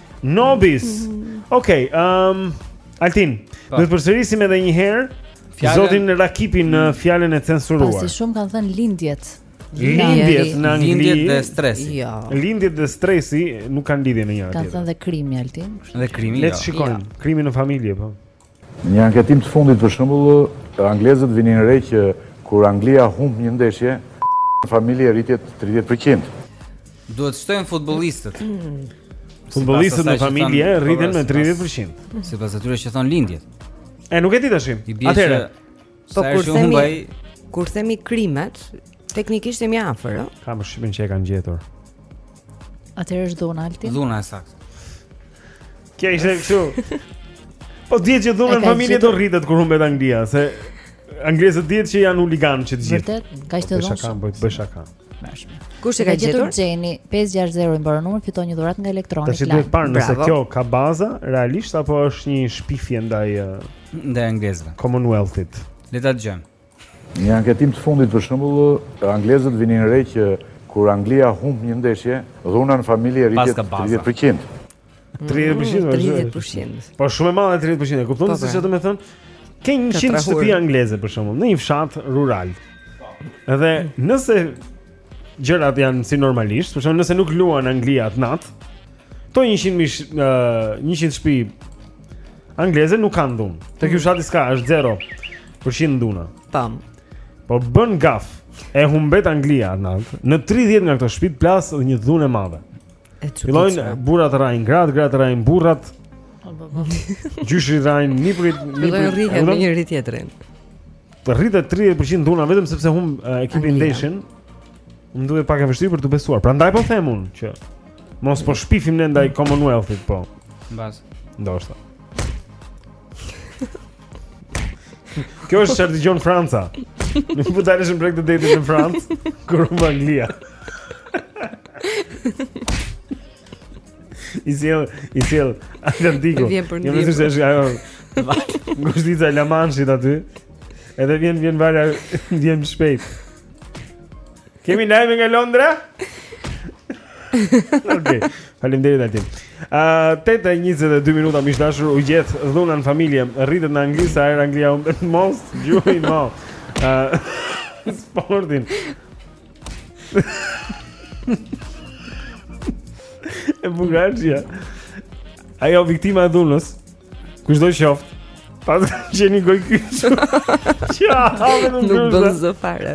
Nobis. Okej, ëm Altin, po. do të përsërisim edhe një herë zotin Rakipi në mm. fjalën e censuruar. Pasi shumë kanë thënë lindjet. Lindjet në angli. Lindjet dhe stresi. Jo. Lindjet dhe stresi nuk kanë lidhje me njëra tjetrën. Kanë thënë dhe krimi Altin. Dhe krimi. Le të jo. shikojmë. Jo. Krimi në familje, po. Në një anketim të fundit për shembull, anglezët vinin re që kur Anglia humb një ndeshje, në familje rritet 30 për qind. Duhet të shtojmë futbollistët. Futbollistët në familje rriten me 30 për qind. Sipas atyre që thonë lindjet. E, nuk e di, ta shohim. Atëherë. Po kur themi ai... kur themi krimet, teknikisht jemi afër, ë. Kam përshtypjen që e kanë gjetur. Atëherë është dhuna Altin. Dhuna e saktë. Kjo ishte kështu. Po dihet që dhuna në familje do rritet kur humbet Anglia, se anglezët dihet që janë huliganë që të gjithë. Vërtet, kaq të dhunshëm. Bëj shaka, bëj shaka. Mashme. Kush e ka gjetur? Gjeni 560 i mbaron numri fiton një dhuratë nga Electronic Line. Tash duhet parë nëse kjo ka baza realisht apo është një shpifje ndaj ndaj anglezëve. Commonwealth-it. Le ta dëgjojmë. Një anketim të fundit për shembull, anglezët vinin re që kur Anglia humb një ndeshje, dhuna në familje rritet 30%. 30%. 30%. Po shumë e madhe 30%. E kupton po, se pra. çfarë do të thotë? Ke 100 shtëpi angleze për shembull, në një fshat rural. Edhe nëse gjërat janë si normalisht, për shembull, nëse nuk luan Anglia atë natë, këto 100 mish, uh, 100 shtëpi angleze nuk kanë dhunë. Te ky mm. fshati s'ka, është 0 për qind dhuna. Tam. Po bën gaf. E humbet Anglia atë natë. Në 30 nga këto shtëpi plas një dhunë e madhe. Fillojnë burrat rrahin gratë, gratë rrahin burrat. Gjyshi rreh nipërit, nipërit. Fillojnë rrihen me njëri tjetrin. Rritet 30% dhuna vetëm sepse humb ekipi ndeshjen. Më duket pak e vështirë për t'u besuar. Prandaj po them unë që mos po shpifim ne ndaj Commonwealth-it po. Mbas. Ndoshta. Kjo është çfarë dëgjon Franca. Po të dalësh në breg të detit në Francë, kur humb Anglia. I sjell, i sjell Atlantiku. Një mënyrë se është ajo. Ngushtica e La Manshit aty. Edhe vjen vjen e qara vjen shpejt. Kemi lajme nga Londra? Okej. Faleminderit Altin. Ë, uh, 8:22 minuta miq dashur u gjet dhuna në familje, rritet në Angli sa herë Anglia humbet mos gjuhi më. Ë, sportin. e bugaxhia. Ajo viktima e dhunës. Kushdo qoftë? Pa të gjeni goj kështu Qa hape të mbrusha Nuk bën zë fare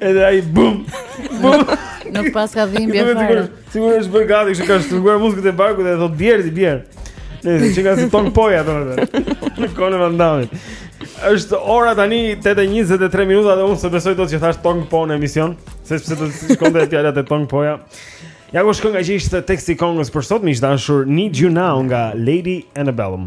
Edhe ai bum Bum Nuk paska dhimbje fare Siguri është bërë gati Kështu ka shtrunguar muskujt e barkut Dhe thot bjer ti bjer Mezi që ka si tong poja të më të Në kolonë më ndamit është ora tani 8:23 minuta dhe unë s'e besoj dot që thashë tong po në emision, sepse do të shkonte fjalët e tong poja. Ja ku shkon nga gjithë teksti i këngës për sot, miq dashur, Need You Now nga Lady Antebellum.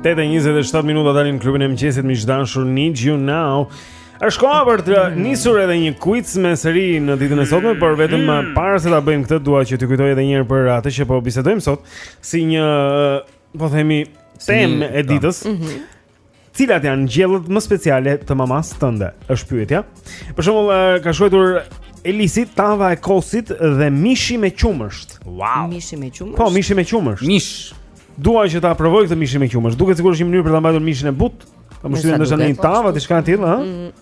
Tetë e 27 minuta tani në klubin e mëngjesit miq dashur Need You Now. Është koha për të nisur edhe një quiz me sëri në ditën e sotme, por vetëm mm. Uh, para se ta bëjmë këtë dua që t'ju kujtoj edhe një herë për atë që po bisedojmë sot si një uh, po themi temë e ditës. Mm -hmm. Cilat janë gjellët më speciale të mamasë tënde? Është pyetja. Për shembull, ka shkruar Elisi tava e kosit dhe mishi me qumësht. Wow. Mishi me qumësht. Po, mishi me qumësht. Mish. Dua që ta provoj këtë mishi me qumësht. Duket sikur është një mënyrë për ta mbajtur mishin e butë. Po më ndoshta në një tavë, diçka e tillë, ha? Mm,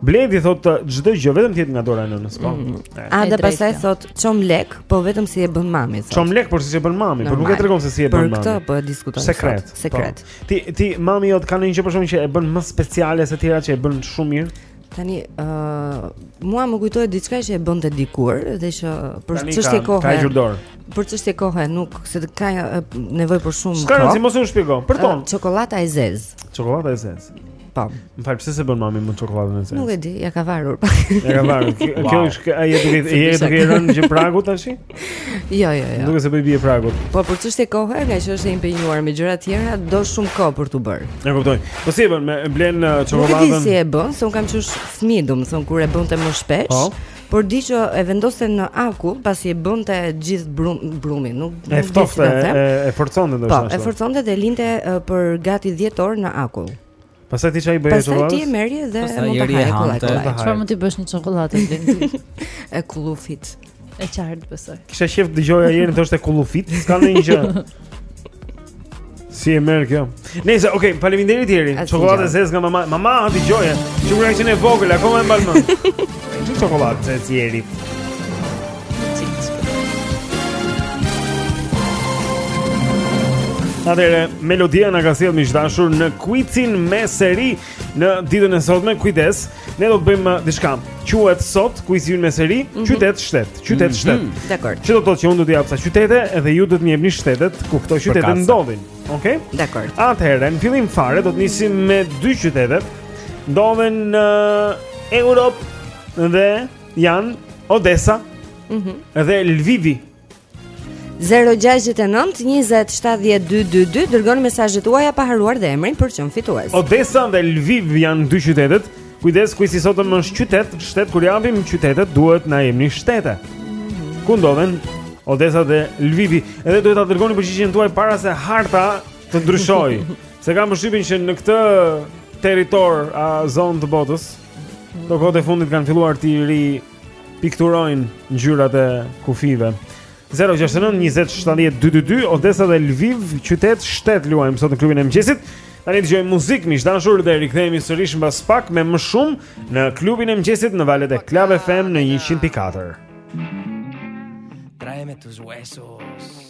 Bledi thotë çdo gjë vetëm të jetë nga dora e nënës, po. Mm. Ada pastaj thotë çomlek, po vetëm si e bën mami thotë. Çomlek por si e bën mami, por nuk e tregon se si e bën mami. Për këtë po e diskutojmë. Sekret, po. sekret. Ti ti mami jot ka ndonjë gjë për shembull që e bën më speciale se tjerat që e bën shumë mirë. Tani ë uh, mua më kujtohet diçka që e bënte dikur dhe që për çështje kohe. Ka hequr dorë. Për çështje kohe nuk se të ka nevojë për shumë kohë. S'ka, si mos e shpjego. Përton. Uh, çokolata e zezë. Çokolata e zezë. Pam. Më fal, pse s'e bën mami më çokoladën e zezë? Nuk e di, ia ka varur pak. Ia ka varur. Kjo është kjo, ai e duke e jeni duke rënë gjë pragut tash? Jo, jo, jo. Nuk është se po i bie pragut. Po për çështje kohe, ngaqë është e impenjuar me gjëra të tjera, do shumë kohë për t'u bërë. E kuptoj. Po si e bën e blen çokoladën? Uh, nuk e di si e bën, se unë kam qenë fëmijë, domethënë kur e bënte më shpesh. Po. Por di që e vendoste në akull pasi e bënte gjithë brum, brumin, nuk e ftohte, e, e forconte ndoshta. Po, e forconte dhe linte për gati 10 orë në akull. Pastaj ti ça i bëje çokollatës? Pastaj ti e merri dhe mund ta haje çokollatën. Çfarë mund të bësh një çokollate ti? E kullufit. E qartë besoj. Kisha qejf të dëgjoja Jerin të thoshte kullufit, s'ka ndonjë gjë. Si e merr kjo? Nëse, okay, faleminderit Jeri. Çokollatë e zezë nga mama. Mama, ha dëgjoje. Kur ke qenë e vogël, akoma e mban mend. Çokollatë e zezë Jeri. Atëherë, melodia na ka sjellë miq të dashur në kuizin me seri Në ditën e sotme, kujdes, ne do të bëjmë uh, diçka. Quhet sot kuizi ynë me seri, mm -hmm. qytet shtet, qytet mm -hmm. shtet. Mhm. Dakord. Që do të thotë që unë do të jap ca qytete dhe ju do të më jepni shtetet ku këto qytete ndodhen. Okej? Okay? Dakord. Atëherë, në fillim fare do të nisim me dy qytete. Ndodhen në uh, Europë dhe janë Odessa mm -hmm. dhe Lvivi. 0-6-9-20-70-2-2-2 Dërgoni mesazhet tuaja pa harruar dhe emrin për të qenë fitues Odessa dhe Lviv janë dy qytetet Kujdes, kuizi i sotëm është qytet Shtet kur japim qytetet duhet të na jepni shtetet Ku ndodhen Odessa dhe Lviv Edhe duhet ta dërgoni përgjigjen tuaj para se harta të ndryshojë Se kam përshtypjen që në këtë territor a zonë të botës Këto kohët e fundit kanë filluar t'i ri pikturojnë ngjyrat e kufijve. 069 20 70 222 Odessa dhe Lviv qytet shtet luajmë sot në klubin e mëngjesit. Tani dëgjojmë muzikë miq dashur dhe rikthehemi sërish mbas pak me më shumë në klubin e mëngjesit në valët e Club FM në 100.4. Traeme tus huesos.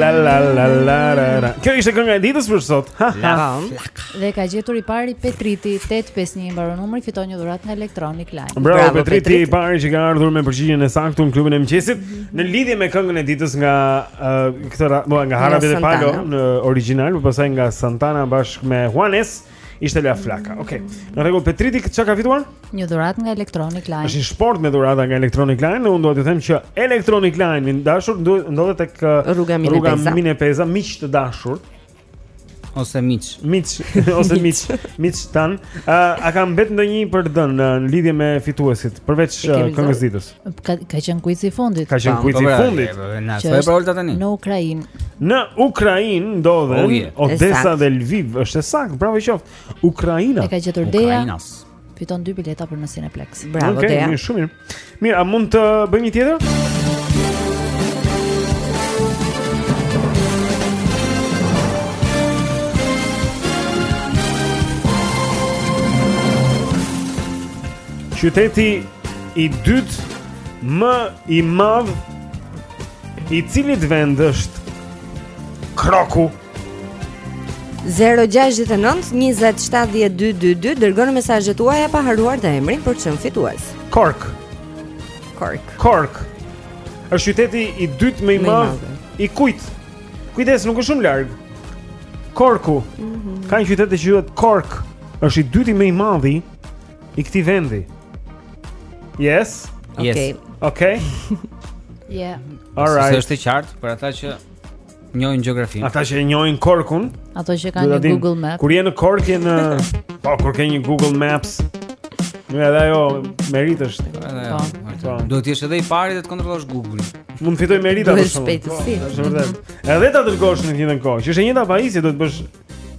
la la la la la la. Kjo ishte kënga e ditës për sot. Dhe e ka gjetur i pari Petriti 851 mbaron numri fiton një dhuratë nga Electronic Line. Bravo, Bravo Petriti, Petriti, i pari që ka ardhur me përgjigjen e saktë në klubin e mëngjesit mm -hmm. në lidhje me këngën e ditës nga Ëh, këtë ra, mua nga Jarabe de Palo në origjinal, por pastaj nga Santana bashkë me Juanes ishte La Flaca. Okej. Okay. Në rregull, Petriti çka ka fituar? Një dhuratë nga Electronic Line. Është një shportë me dhurata nga Electronic Line, unë dua t'ju them që Electronic Line, miq të dashur, ndodhet tek rruga Mine Peza, miq të dashur. ose Miç. Miç ose Miç. Miç tan. A, a ka mbet ndonjë për të dhënë në lidhje me fituesit përveç këngës së ditës? Ka ka qenë kuizi i fundit. Ka qenë kuizi i pra, fundit. Na sa e bëu tani? Në Ukrainë. Në Ukrainë ndodhen oh, Odessa dhe Lviv, është e saktë, bravo qoftë. Ukraina. E ka gjetur Dea. Ukrainas. fiton dy bileta për në Cineplex. Bravo okay, Dea. Okej, shumë mirë. Mirë, a mund të bëjmë një tjetër? Qyteti i dytë më i madh i cilit vend është Korku? 069 20 70 222 Dërgoni mesazhet tuaja pa harruar dhe emrin për të qenë fitues Kork Kork Kork është qyteti i dytë më i madh i kujt Kujdes nuk është shumë larg Korku mm -hmm. Ka një qytet që quhet Kork është i dyti më i madhi i këtij vendi Yes Yes Ok Ok Yeah Alright Është e qartë për ata që njohin gjeografinë. Ata që e njohin Korkun, ato që kanë një Google Maps. Kur je në Kork je në po kur ke një Google Maps. Jo, edhe ajo meritë është. Edhe ajo. Po. Po. Duhet të jesh edhe i pari dhe të kontrollosh Google. Mund të fitojë merita për shkak. Po, është vërtet. Edhe ta dërgosh në një kohë, që është e njëjta pajisje, duhet të bësh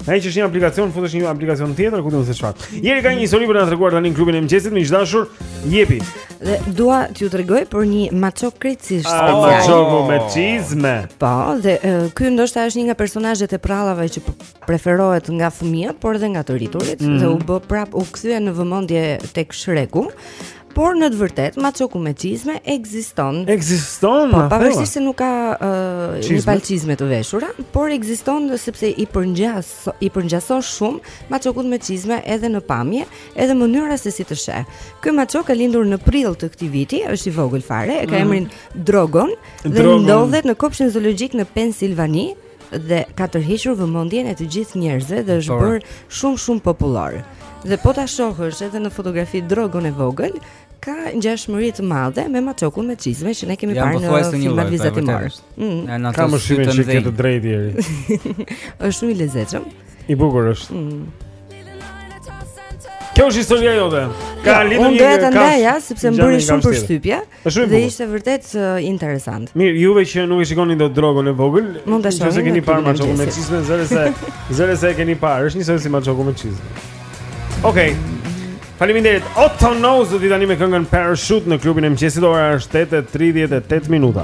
Ai që nga një aplikacion, futesh një aplikacion tjetër, ku do të thosh Jeri ka një histori për të na treguar tani në klubin e mëngjesit, miq të dashur, jepi. Dhe dua t'ju tregoj për një maçok krejtësisht ah, special. Ah, maçoku me çizme. Po, dhe ky ndoshta është një nga personazhet e përrallave që preferohet nga fëmijët, por edhe nga të rriturit, mm. dhe u bë prap u kthye në vëmendje tek Shreku. Por në të vërtetë maçoku me çizme ekziston. Ekziston. Po pavarësisht se nuk ka uh, një palë çizme të veshura, por ekziston sepse i përngjas i përngjason shumë maçokut me çizme edhe në pamje, edhe mënyra se si të sheh. Ky maçok ka lindur në prill të këtij viti, është i vogël fare, e ka mm. emrin Drogon dhe Drogon. ndodhet në kopshin zoologjik në Pensilvani. dhe ka tërhequr vëmendjen e të gjithë njerëzve dhe është bërë shumë shumë popullor. Dhe po ta shohësh edhe në fotografi Drogon e vogël, ka ngjashmëri të madhe me maçokun me çizme që ne kemi parë në filmat po, vizatimorë. Mm. Kam përshtypjen që ke të drejtë Jeri. Është shumë i lezetshëm. I bukur është. Mm. Kjo është historia jote. Ka jo, lidhur një kash. Unë doja ta ndaja, sepse më bëri shumë përshtypje. Dhe ishte vërtet interesant. Mirë, juve që nuk e shikoni dot Drogon e vogël, mund ta shikoni. Nëse keni parë maçoku me çizme, zëre se zëre se e keni parë, është njësoj si maçoku me çizme. Okej. Faleminderit. Otto Knows do vijë tani me këngën Parachute në klubin e mëngjesit. Ora është 8:38 minuta.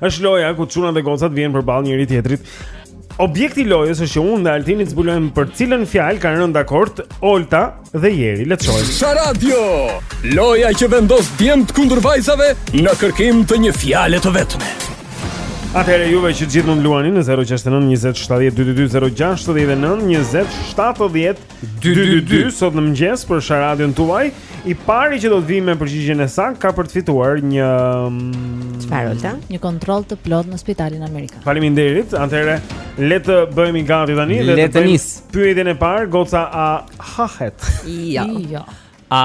Është loja ku çunat dhe gocat vijnë përballë njëri tjetrit. Objekti i lojës është që unë dhe Altini të zbulojmë për cilën fjalë kanë rënë dakord Olta dhe Jeri. Le të shohim. Sharadio! Loja që vendos djemt kundër vajzave në kërkim të një fjale të vetme. Atëherë juve që gjithë mund të luani në 069 20 70 222 069 20 70 222 sot në mëngjes për Sharadion tuaj. I pari që do të vijë me përgjigjen e saktë ka për të fituar një mm, Çfarë Olta? Një kontroll të plotë në spitalin amerikan. Faleminderit. Atëherë le të bëhemi gati tani dhe le të nis. Pyetjen e parë, goca a hahet? Jo. Jo. A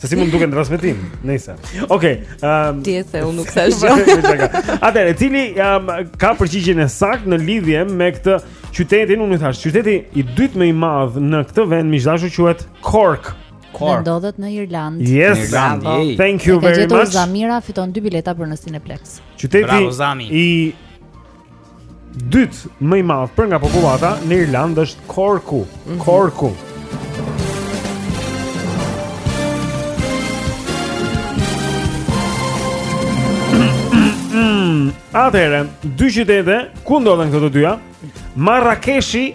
Se si mund duken në transmetim, nejse Okej okay, um, Ti e the, unë nuk thash gjë Atëhere, cili um, ka përgjigjen e saktë në lidhje me këtë qytetin Unë i thash, qyteti i dytë më i madh në këtë vend mikdashur quhet Kork Kork Dhe ndodhet në Irland Yes, Irland, thank you very much E ka gjetur Zamira, fiton 2 bileta për në Cineplex Qyteti Bravo, Zami. i Dytë më i madh për nga popullata në Irlandë është Korku. Mm -hmm. Korku. Atëherë, dy qytete ku ndodhen këto të dyja? Marrakeshi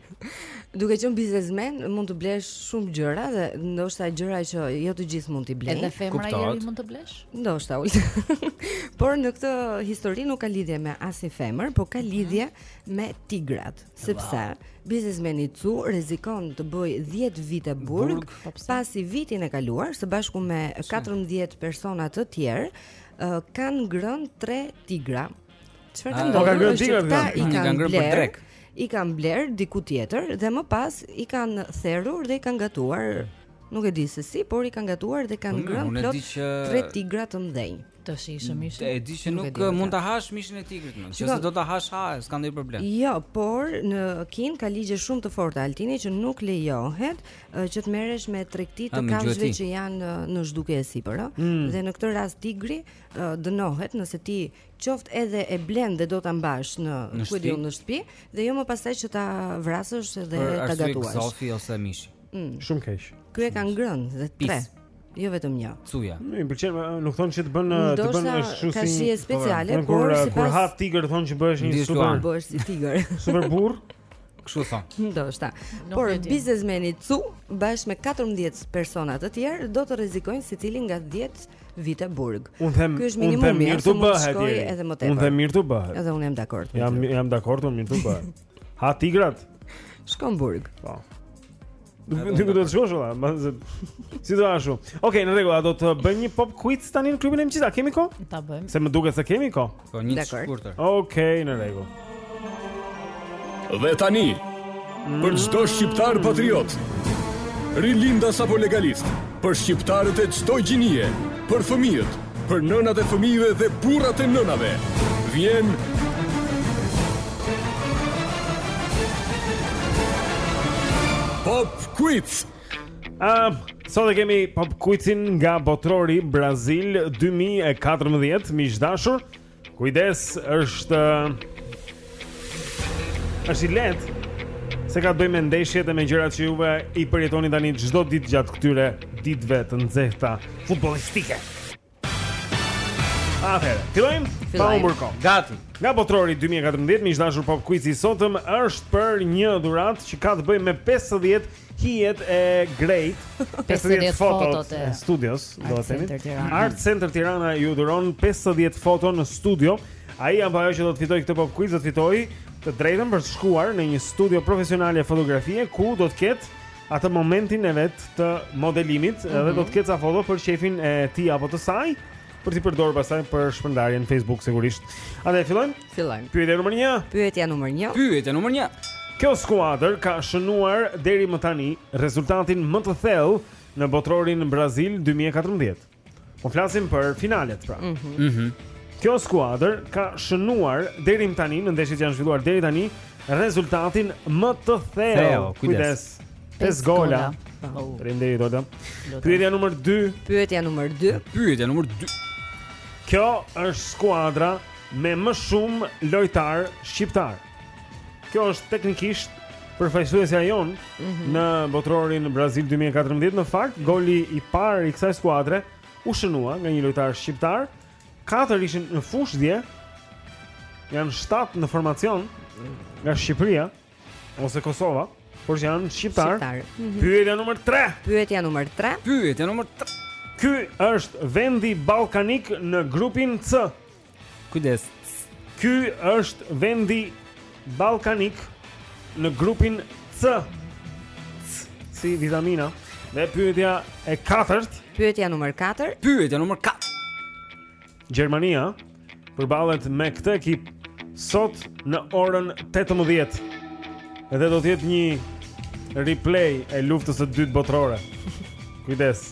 Duke qenë biznesmen mund të blesh shumë gjëra dhe ndoshta gjëra që jo të gjithë mund t'i blejnë. Edhe femra Jeri mund të blesh? Ndoshta ul. por në këtë histori nuk ka lidhje me asnjë femër, por ka mhm. lidhje mm -hmm. me tigrat, sepse wow. biznesmeni Cu rrezikon të bëjë 10 vite burg, burg po pasi vitin e kaluar së bashku me 14 persona të tjerë kanë ngrënë 3 tigra Çfarë ka ndodhur? Po është këta i kanë ngrënë për drekë. I kanë blerë diku tjetër dhe më pas i kanë therur dhe i kanë gatuar. Nuk e di se si, por i kanë gatuar dhe kanë ngrënë plot tre tigra të mëdhenj. Të shijshëm mm, ishin. E di që nuk mund ta hash mishin e tigrit më. Nëse do ta hash, ha, s'ka ndonjë problem. Jo, por në Kinë ka ligje shumë të forta Altini që nuk lejohet që të merresh me tregti të kafshëve që janë në zhdukje e sipër, ëh. Mm. Dhe në këtë rast tigri dënohet nëse ti qoftë edhe e blen dhe do ta mbash në ku e diun në shtëpi dhe jo më pastaj që ta vrasësh dhe ta gatuash. Për supë ose mish. Mm. Shumë keq. Ky e ka ngrën dhe tre. Jo vetëm një. Cuja. Më pëlqen, nuk thonë që të bën të bën është shumë si ka shije speciale, por kur ha tigër thonë që bëhesh një super. Bëhesh si tigër. Super burrë. Kështu thonë. Ndoshta. Por biznesmeni Cu bashkë me 14 persona të tjerë do të rrezikojnë secili nga 10 vite burg. Unë them, Ky është minimumi, unë them mirë të bëhet. Edhe më tepër. Unë them mirë të bëhet. Edhe unë jam dakord. Jam jam dakord, unë mirë të bëhet. Ha tigrat. Shkon burg. Po. Nuk do të shkosh valla, mbase si do ashtu. Okej, në rregull, a do të bëjmë një pop quiz tani në klubin e mëngjesit? A kemi kohë? Ta bëjmë. Se më duket se kemi kohë. Po një shkurtër. Okej, në rregull. Dhe tani, për çdo shqiptar patriot, rilindas apo legalist, për shqiptarët e çdo gjinie, për fëmijët, Për nënat e fëmijëve dhe burrat e nënave vjen Pop Quiz. Ah, sot e kemi Pop Quizin nga Botërori Brazil 2014, miq të dashur. Kujdes, është i lehtë se ka të bëjë me ndeshjet dhe me gjërat që juve i përjetoni tani çdo ditë gjatë këtyre ditëve të nxehta futbollistike. Atëherë, fillojmë pa humbur kohë. Gati. Nga Botërori 2014, miq të dashur pop quiz i sotëm është për një dhuratë që ka të bëjë me 50 hijet e Greit, 50 fotot e studios do të themi. Art Center Tirana ju dhuron 50 foto në studio. Ai apo ajo që do të fitojë këtë pop quiz do të fitojë të drejtën për të shkuar në një studio profesionale fotografie ku do të ketë atë momentin e vet të modelimit mm -hmm. dhe do të ketë ca foto për qejfin e tij apo të saj për t'i përdorur pastaj për shpërndarjen në Facebook sigurisht. Atëherë fillojmë. Fillojmë. Pyetja numër 1. Pyetja numër 1. Pyetja numër 1. Kjo skuadër ka shënuar deri më tani rezultatin më të thellë në Botërorin Brazil 2014. Po flasim për finalet pra. Mhm. Mm mhm. Mm Kjo skuadër ka shënuar deri më tani në ndeshjet që janë zhvilluar deri tani rezultatin më të thellë. Thellë, kujdes. 5 gola. Faleminderit Oda. Pyetja numër 2. Pyetja numër 2. Pyetja numër 2. Kjo është skuadra me më shumë lojtarë shqiptarë. Kjo është teknikisht përfaqësuesja jonë mm -hmm. në Botërorin Brazil 2014. Në fakt, goli i parë i kësaj skuadre u shënua nga një lojtar shqiptar. Katër ishin në fushë dje. Janë 7 në formacion nga Shqipëria ose Kosova, por që janë shqiptarë. Shqiptarë. Mm -hmm. Pyetja numër 3. Pyetja numër 3. Pyetja numër 3. Ky është vendi ballkanik në grupin C. Kujdes. Ky është vendi ballkanik në grupin C. C si vitamina. Dhe pyetja e katërt. Pyetja numër 4. Pyetja numër 4. Gjermania përballet me këtë ekip sot në orën 18. Dhe do të jetë një replay e luftës së dytë botërore. Kujdes.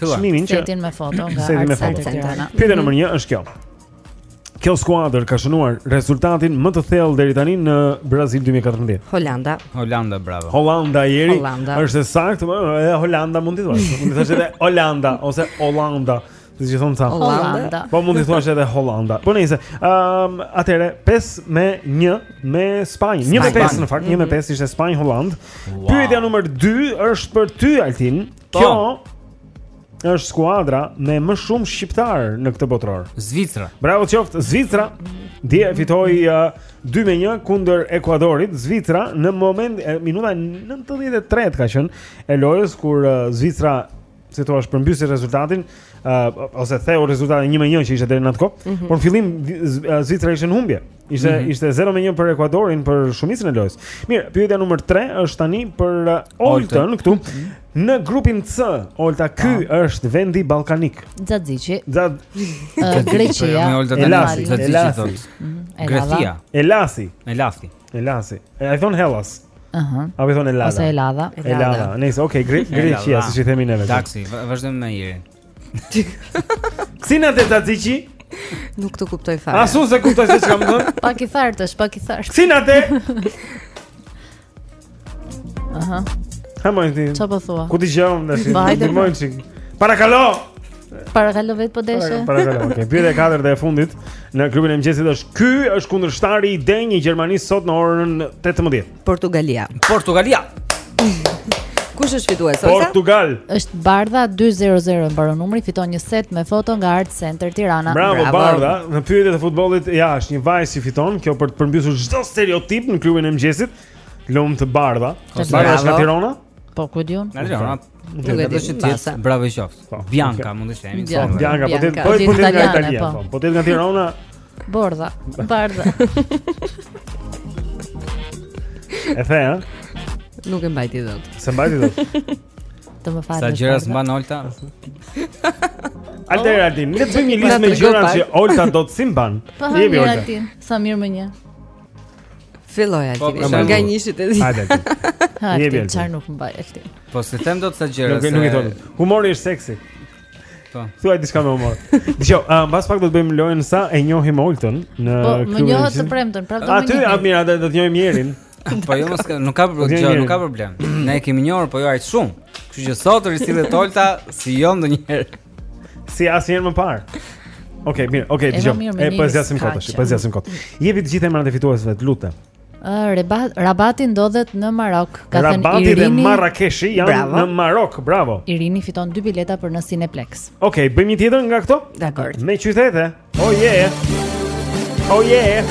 Çmimin që setin me foto nga Art Center Tirana. Pyetja mhm. nr. 1 është kjo. Kjo skuadër ka shënuar rezultatin më të thellë deri tani në Brazil 2014. Holanda. Holanda, bravo. Holanda ieri. Është saktë, edhe Holanda mund të thuash. Mund të thuash edhe Holanda ose Holanda. Siç i thonë ca Holanda. Po mund të thuash edhe Holanda. Po nëse, ehm, um, atëherë 5 me 1 me Spanjën. 1 me 5 në fakt, 1 me 5 mhm. ishte Spanjë Holandë. Pyetja numër 2 është për ty Altin. Po. Kjo është skuadra me më shumë shqiptarë në këtë botëror. Zvicra. Bravo qoftë Zvicra. Dje fitoi uh, 2-1 kundër Ekuadorit. Zvicra në moment, e, minuta 93 ka qenë e lojës kur uh, Zvicra si të thuash përmbysi rezultatin uh, ose theu rezultatin 1-1 që ishte deri në atë kohë. Mm -hmm. Por në fillim Zvicra ishte në humbje. Ishte mm -hmm. ishte 0 me 1 për Ekuadorin për shumicën e lojës. Mirë, pyetja numër 3 është tani për uh, Oltën këtu. Mm -hmm. Në grupin C, Olta, ky, ah, është vendi ballkanik. Xhaxhiçi. Xhad uh, Greqia. Elasi, Elasi. Mhm. Greqia. Elasi. Elasi. Elasi. I thon Hellas. Aha. Uh -huh. thon Elada. Ose Elada. Elada. Nice, okay, Greqia, siç i themi neve. Entaksi, vazhdojmë me Irin. Sina te tzatziki? Nuk të kuptoj fare. As unë s'e kuptoj se çfarë më thua? Pak i thartë është, pak i thartë. Sina te. Aha. Ha më thënë. Çfarë po thua? Ku ti jam tash? Ti më thënë. Parakalo. Parakalo vetë po deshe. Parakalo. Okej, pyetja e katërt dhe e fundit në klubin e mëngjesit është ky është kundërshtari i denjë i Gjermanisë sot në orën 18. Portugalia. Portugalia. Kush është fitues sot? Portugal. Është Bardha 200 i mbaron numri, fiton një set me foto nga Art Center Tirana. Bravo, Bravo. Bardha. Në pyetjet e futbollit, ja, është një vajzë që fiton, kjo për të përmbysur çdo stereotip në klubin e mëngjesit. Lumtë Bardha. Bardha është nga Tirana? Po, ku di unë? Nga Tirana. Nuk e di si pasa. Bravo i qoftë. Po, Bianca mund të themi. Po, Bianca, po të, po të ishte nga Italia, po. po. Po ti nga Tirana. Bardha, Bardha. E the, ha? Nuk e mbajti dot. S'e mbajti dot. Të më falni. Sa gjëra s'mban Olta? Alter oh. Aldin, le të bëjmë një listë me gjëra që Olta dot s'i mban. Po, Jepi Olta. Sa mirë më njeh. Fillo Aldin, po, po, nga t'ia nisësh e di Hajde Aldin Aldin, çfarë nuk mbaj Aldin Po s'i them dot sa gjëra se Nuk e thonë Humori është seksi Po Thuaj diçka me humor Dëgjo, uh, mbas pak do të bëjmë lojën sa e njohim Oltën në Po, më njohët të premten pra A ty, a mirë, do të njohim Jerin Po jo, mos ka, nuk ka problem, nuk ka problem. Ne e kemi njohur, po jo aq shumë. Kështu që sot risillet Olta si jo ndonjëherë. Si asnjëherë më parë. Okej, okay, mirë. Okej, okay, dëgjo. E po zgjasim kot tash, po zgjasim kot. Jepi të gjithë emrat e fituesve, të lutem. Rabat, Rabati ndodhet në Marok. Ka thënë Irini. Rabati dhe Marrakeshi janë bravo. në Marok. Bravo. Irini fiton dy bileta për në Cineplex. Okej, okay, bëjmë një tjetër nga këto? Dakord. Me qytete. Oh yeah. Oh yeah.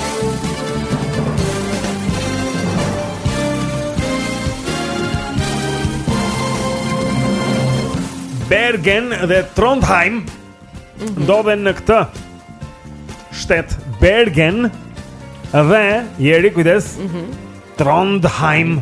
Bergen dhe Trondheim mm -hmm. ndodhen në këtë shtet Bergen dhe Jeri kujdes mm -hmm. Trondheim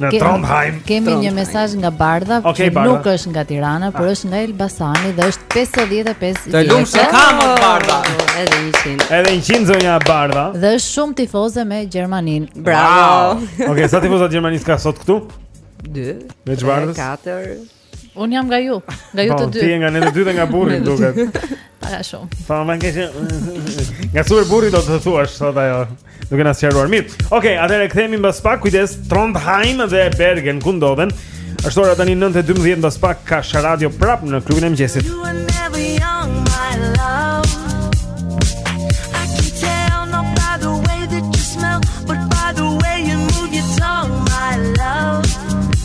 Në Trondheim. Kemi një mesazh nga Bardha, okay, që nuk është nga Tirana, por ah. është nga Elbasani dhe është 55 vjeç. Të lumtë, oh, Bardha. Edhe 100. Edhe 100 zonja Bardha. Dhe është shumë tifoze me Gjermaninë. Bravo. Wow. Okej, okay, sa tifoza të Gjermanisë ka sot këtu? 2. Me Bardhës? 4. Unë jam nga ju, nga ju të dy. Po, ti je nga ne të dy dhe nga burri duket. Para shumë. Po, më ke nga super burri do të thuash sot ajo. Duke na sqaruar. Mirë. Okej, okay, atëherë kthehemi mbas pak. Kujdes, Trondheim dhe Bergen ku ndodhen. Është ora tani 9:12 mbas pak ka Sharadio prap në klubin e mëngjesit.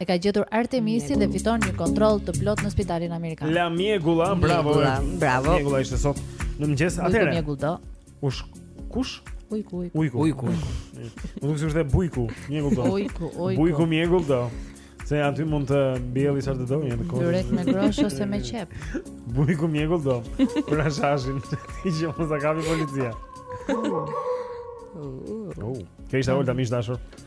E ka gjetur Artemisin dhe fiton një kontroll të plotë në Spitalin Amerikan. La Mjegulla, bravo. Mjegulla, bravo. Mjegulla ishte sot në mëngjes. Atëherë. Mjegull do. U kush? Ujku, ujku. Ujku. ujku. Më duket si the bujku, mjegull do. Ujku, ujku. Bujku mjegull do. Se aty mund të mbjelli sa të dojë janë të kodë Byrek me groshë ose me qepë Bujku mjegull do Për hashashin që mos ta kapi policia Oh, oh. oh. Kërë ishte avol të mishë dashur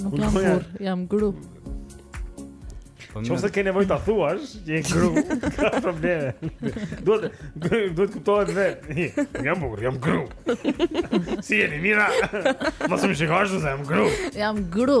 Nuk jam burrë, jam gru. Po qofse ke nevojë ta thuash, je gru, ka probleme. Duhet duhet kuptohet vetë. Jam burrë, jam gru. Si jeni mira? Mos më shikosh se jam gru. Jam gru.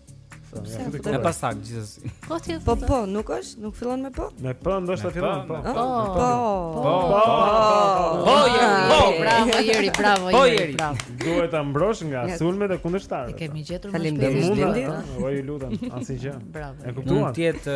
Ne pas pak gjithsesi. Po ti. Po po, nuk është, nuk fillon me po. Me po ndoshta fillon po. Po. Po. Po. Po. Po, bravo Jeri, bravo Jeri. Duhet ta mbrosh nga sulmet e kundërshtarëve. E kemi gjetur më shpejt. Faleminderit. Po ju lutem, asnjë gjë. Bravo. E kuptuam. Mund të jetë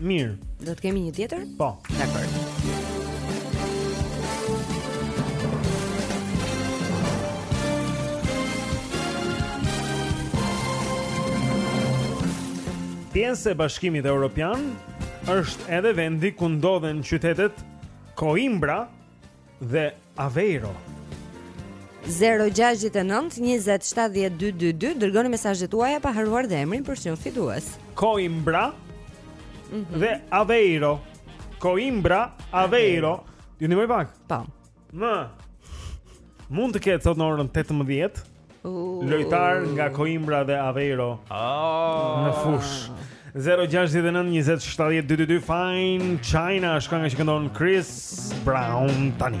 Mirë. Do të kemi një tjetër? Po. Dakor. Pjesë e Bashkimit Evropian është edhe vendi ku ndodhen qytetet Coimbra, dhe Aveiro. 069-27222 Dërgoni mesazhet tuaja pa harruar dhe emrin për të qenë fitues Coimbra mm -hmm. dhe Aveiro Coimbra, Aveiro Ju ndihmoj pak? Pa po. Më Mund të ketë sot në orën 18 Lojtar nga Coimbra dhe Aveiro. Oh. Në fushë. 0692070222 Fine China është kënga që këndon Chris Brown tani.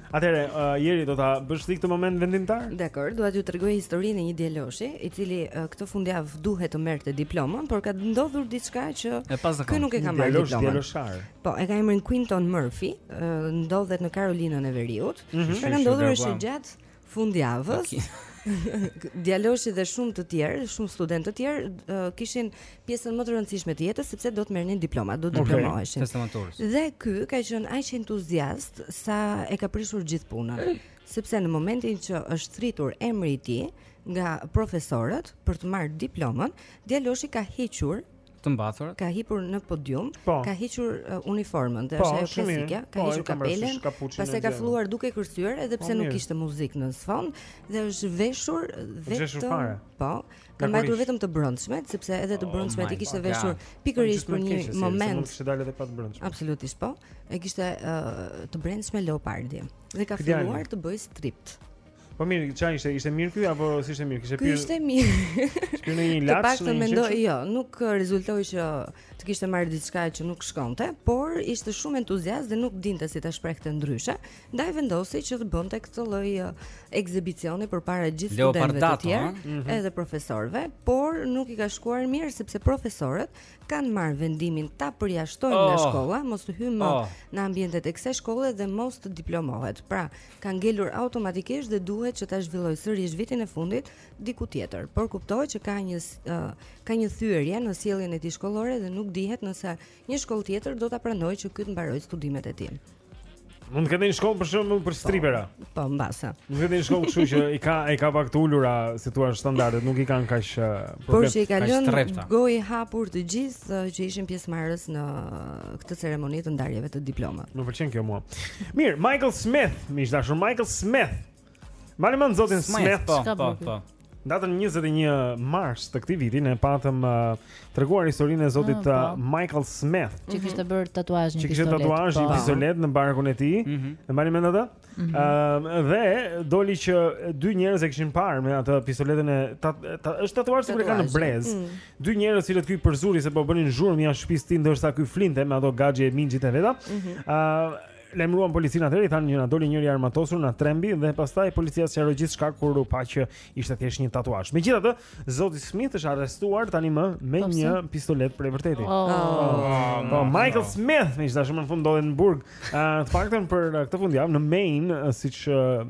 Atëherë, uh, Jeri do ta bësh ti këtë moment vendimtar? Dakord, dua t'ju tregoj historinë e një djaloshi, i cili uh, këtë fundjavë duhet të merrte diplomën, por ka ndodhur diçka që ky nuk e ka marrë diplomën. Po, e ka emrin Quinton Murphy, uh, ndodhet në Karolinën e Veriut. Mm -hmm. Ka ndodhur është gjatë fundjavës. Djaloshi dhe shumë të tjerë, shumë studentë të tjerë uh, kishin pjesën më të rëndësishme të jetës sepse do të merrnin diplomat, do të diplomoheshin. Dhe ky ka qenë aq entuziast sa e ka prishur gjithë punën, sepse në momentin që është thritur emri i tij nga profesorët për të marrë diplomën, djaloshi ka hequr të mbathurat. Ka hipur në podium, po. ka hequr uh, uniformën, dhe po, është ajo klasike, ka po, hequr kapelen, pastaj ka filluar duke kërcyer edhe po, pse nuk kishte muzikë në sfond dhe është veshur vetëm po, Ka mbajtur vetëm të brendshmet, sepse edhe të oh brendshmet i kishte veshur pikërisht për një moment. Mund të dalë edhe pa të brendshme. Absolutisht po. E kishte uh, të brendshme leopardi dhe ka filluar të bëjë strip. Po mirë, çfarë ishte? Ishte mirë ky apo si ishte mirë? Kishte pirë. Ky ishte mirë. Ky në një laç. Pastaj mendoj, jo, nuk rezultoi që të kishte marrë diçka që nuk shkonte, por ishte shumë entuziast dhe nuk dinte si ta shprehte ndryshe, Ndaj vendosi që të bënte këtë lloj ekzibicioni përpara gjithë studentëve të tjerë, mhm. edhe profesorëve, por nuk i ka shkuar mirë sepse profesorët kanë marrë vendimin ta përjashtojnë oh, nga shkolla, mos të hyjë më oh. në ambientet e kësaj shkolle dhe mos të diplomohet. Pra, ka ngelur automatikisht dhe duhet që ta zhvillojë sërish vitin e fundit diku tjetër. Por kuptohet që ka një uh, ka një thyerje në sjelljen e tij shkollore dhe nuk dihet nëse Një shkollë tjetër do ta pranojë që ky të mbarojë studimet e tij. Mund të ketë një shkollë për shembull për stripera. Po, po mbase. Mund të ketë një shkollë kështu që i ka i ka pak të ulura si thua standardet, nuk i kanë kaq eh, problem. Por që i ka lënë gojë hapur të gjithë eh, që ishin pjesëmarrës në këtë ceremoni të ndarjeve të diplomave. Më pëlqen kjo mua. Mirë, Michael Smith, miq të dashur Michael Smith. Mbani mend zotin Smith. Po, po, po. Datën 21 mars të këtij viti ne patëm uh, treguar historinë e zotit mm, uh, Michael Smith, që kishte bërë tatuazh një pistoletë. Që kishte tatuazh një po. pistoletë në barkun e tij. Mm -hmm. E mbani mend atë? Mm -hmm. uh, dhe doli që dy njerëz e kishin parë me atë pistoletën e ta, ta, është tatuazh sikur e ka në brez. Mm -hmm. Dy njerëz që ky përzuri se po bënin zhurmë jashtë shtëpisë së tij ndërsa ky flinte me ato gaxhi e mingjit e veta. Mm -hmm. uh, Lajmëruan policinë atëherë, i thanë një na doli njeri i armatosur na trembi dhe pastaj policia sqaroi gjithçka kur u pa që ishte thjesht një tatuazh. Megjithatë, zoti Smith është arrestuar tani më me Po, pse? një pistoletë prej vërtetë. Oh. Oh, Po Michael Smith, miq të dashur, më në fund ndodhet në burg. Ë, të paktën për uh, këtë fundjavë në Maine, uh, siç uh,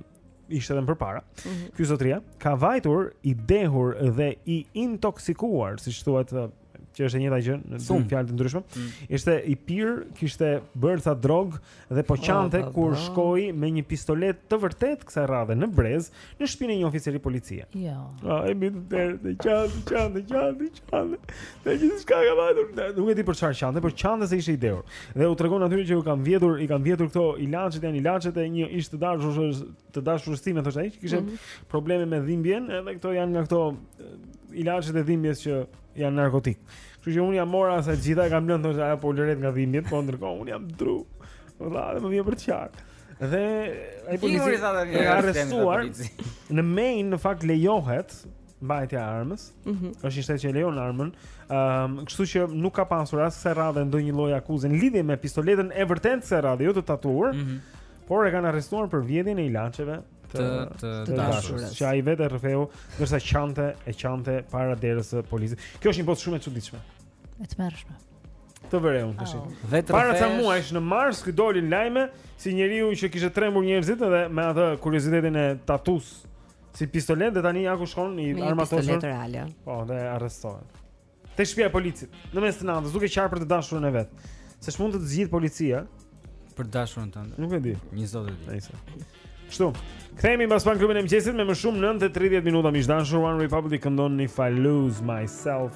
ishte edhe më përpara. Mhm. Ky zotria ka vajtur i dehur dhe i intoksikuar, siç thuhet uh, që është e njëjta gjë në dy fjalë të ndryshme. Mm. Ishte i pirë, kishte bërë ca drogë dhe po qante oh, kur shkoi me një pistoletë të vërtetë kësaj radhe në brez në shpinë e një oficeri policie. Jo. Ja. Ai me thënë qante, qante, qante, qante. Dhe gjithçka ka vajtur, nuk e di për çfarë qante, por qante se ishte i dehur. Dhe u tregon aty që u kanë vjedhur, i kanë vjedhur këto ilaçet janë ilaçet e një ish të dashurës të dashurës time thoshte ai që kishte mm -hmm. probleme me dhimbjen, edhe këto janë nga këto ilaçet e dhimbjes që janë narkotik. Kështu që unë ia mora të gjitha e kam lënë thoshte ajo po ulërin nga dhimbjet, po ndërkohë unë jam dru. Valla, dhe më vjen për të qarë. Dhe ai polici e ka arrestuar në Maine në fakt lejohet mbajtja e armës. Mm -hmm. Është një shtet që lejon armën. Ëm, um, kështu që nuk ka pasur as kësaj radhe ndonjë lloj akuze në lidhje me pistoletën e vërtetë kësaj radhe, jo të tatuar. Mm -hmm. Por e kanë arrestuar për vjedhjen e ilaçeve të të, të dashurës. Që ai vetë rrëfeu ndërsa qante e qante para derës së policisë. Kjo është një botë shumë e çuditshme. E tmerrshme. Të vëreun tash. Oh. Veç para ca muajsh në mars që dolën lajme si njeriu që kishte trembur njerëzit edhe me atë kuriozitetin e tatusë si pistoletë dhe tani ja ku shkon i armatosur. Pistoletë reale. Po, dhe arrestohet. Te shtëpia e policit, në mes të natës, duke qarë për të dashurën e vet. Se ç'mund të të zgjidhë policia për të dashurën tënde? Nuk e di. Një zot e di. Nice. Kështu. Kthehemi pas pak në klubin e mëngjesit me më shumë 9:30 minuta miq të dashur One Republic këndon If I Lose Myself.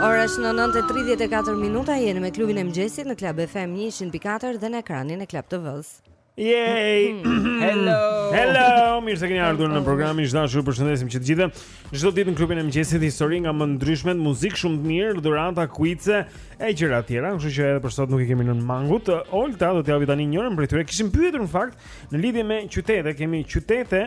Ora është 9:34 minuta jeni me klubin e mëngjesit në Club FM 100.4 dhe në ekranin e Club TV-s. Yay! Hmm. Hello. Hello, mirë se keni ardhur në programin e dashur. Ju përshëndesim që të gjithë. Çdo ditë në klubin e mëngjesit histori nga më të ndryshmet, muzikë shumë të mirë, dhurata, kuice e gjëra të tjera. Kështu që edhe për sot nuk i kemi lënë mangët. Olta do t'ju vijë tani me njërën prej tyre. Kishim pyetur në fakt në lidhje me qytete, kemi qytete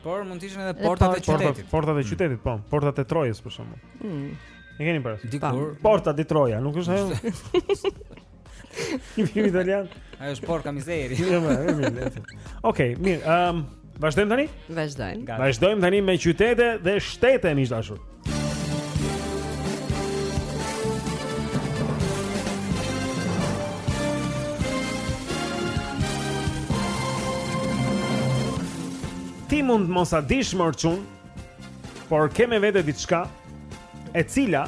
Por mund të ishin edhe portat e qytetit. Portat e qytetit, po, portat e Trojës për shembull. Mm. E keni parasysh? Dikur. Porta di Troja, nuk është ajo. Një film italian. Ajo është porca miseria. Jo, më, jo, më. Okej, mirë. Ehm, vazhdojmë tani? Vazhdojmë. Vazhdojmë tani me qytete dhe shtete miq të dashur. Ti mund të mos e dish more çun, por ke me vete diçka e cila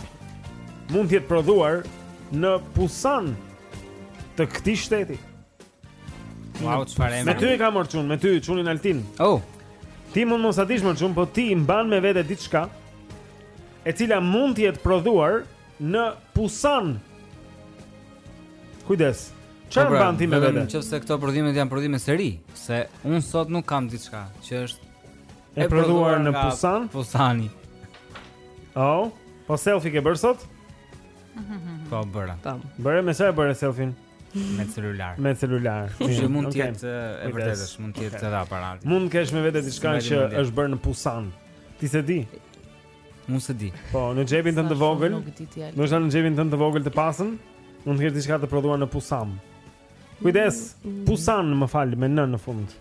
mund të jetë prodhuar në Pusan të këtij shteti. Wow, çfarë emri. Me ty e kam or çun, me ty çunin Altin. Oh. Ti mund mos ta dish mor çun, po ti mban me vete diçka e cila mund të jetë prodhuar në Pusan. Kujdes. Çfarë po pra, mban ti me vete? Nëse këto prodhimet janë prodhime seri, se un sot nuk kam diçka që është e, e prodhuar në Pusan. Pusani. Oh, po selfie ke bërë sot? Po bëra. Tam. Bëre me se e bëre selfie? Me celular. Me celular. Që mund të jetë e vërtetë, mund të jetë edhe aparat. Mund të kesh me vete diçka që është bërë në Pusan. Ti s'e di? Unë s'e di. Po, në xhepin tënd të vogël. Ndoshta në xhepin tënd të vogël të pasëm? Mund të kesh diçka të prodhuar në Pusan. Kujdes, Pusan, më fal, me n në fund.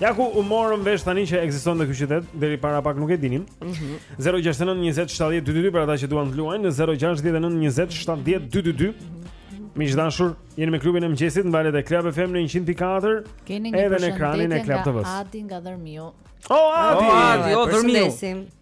Ja ku u morëm vesh tani që ekzistonte ky qytet, deri para pak nuk e dinim. Mm -hmm. 069 20 70 222 për ata që duan të luajnë në 069 20 70 222. Miq të dashur, jeni me klubin e mëngjesit në valët e Club FM 104. Jeni edhe në ekranin e Club TV-s. Adi nga Dhërmiu. Oh, Adi, oh, Adi, oh, Dhërmiu.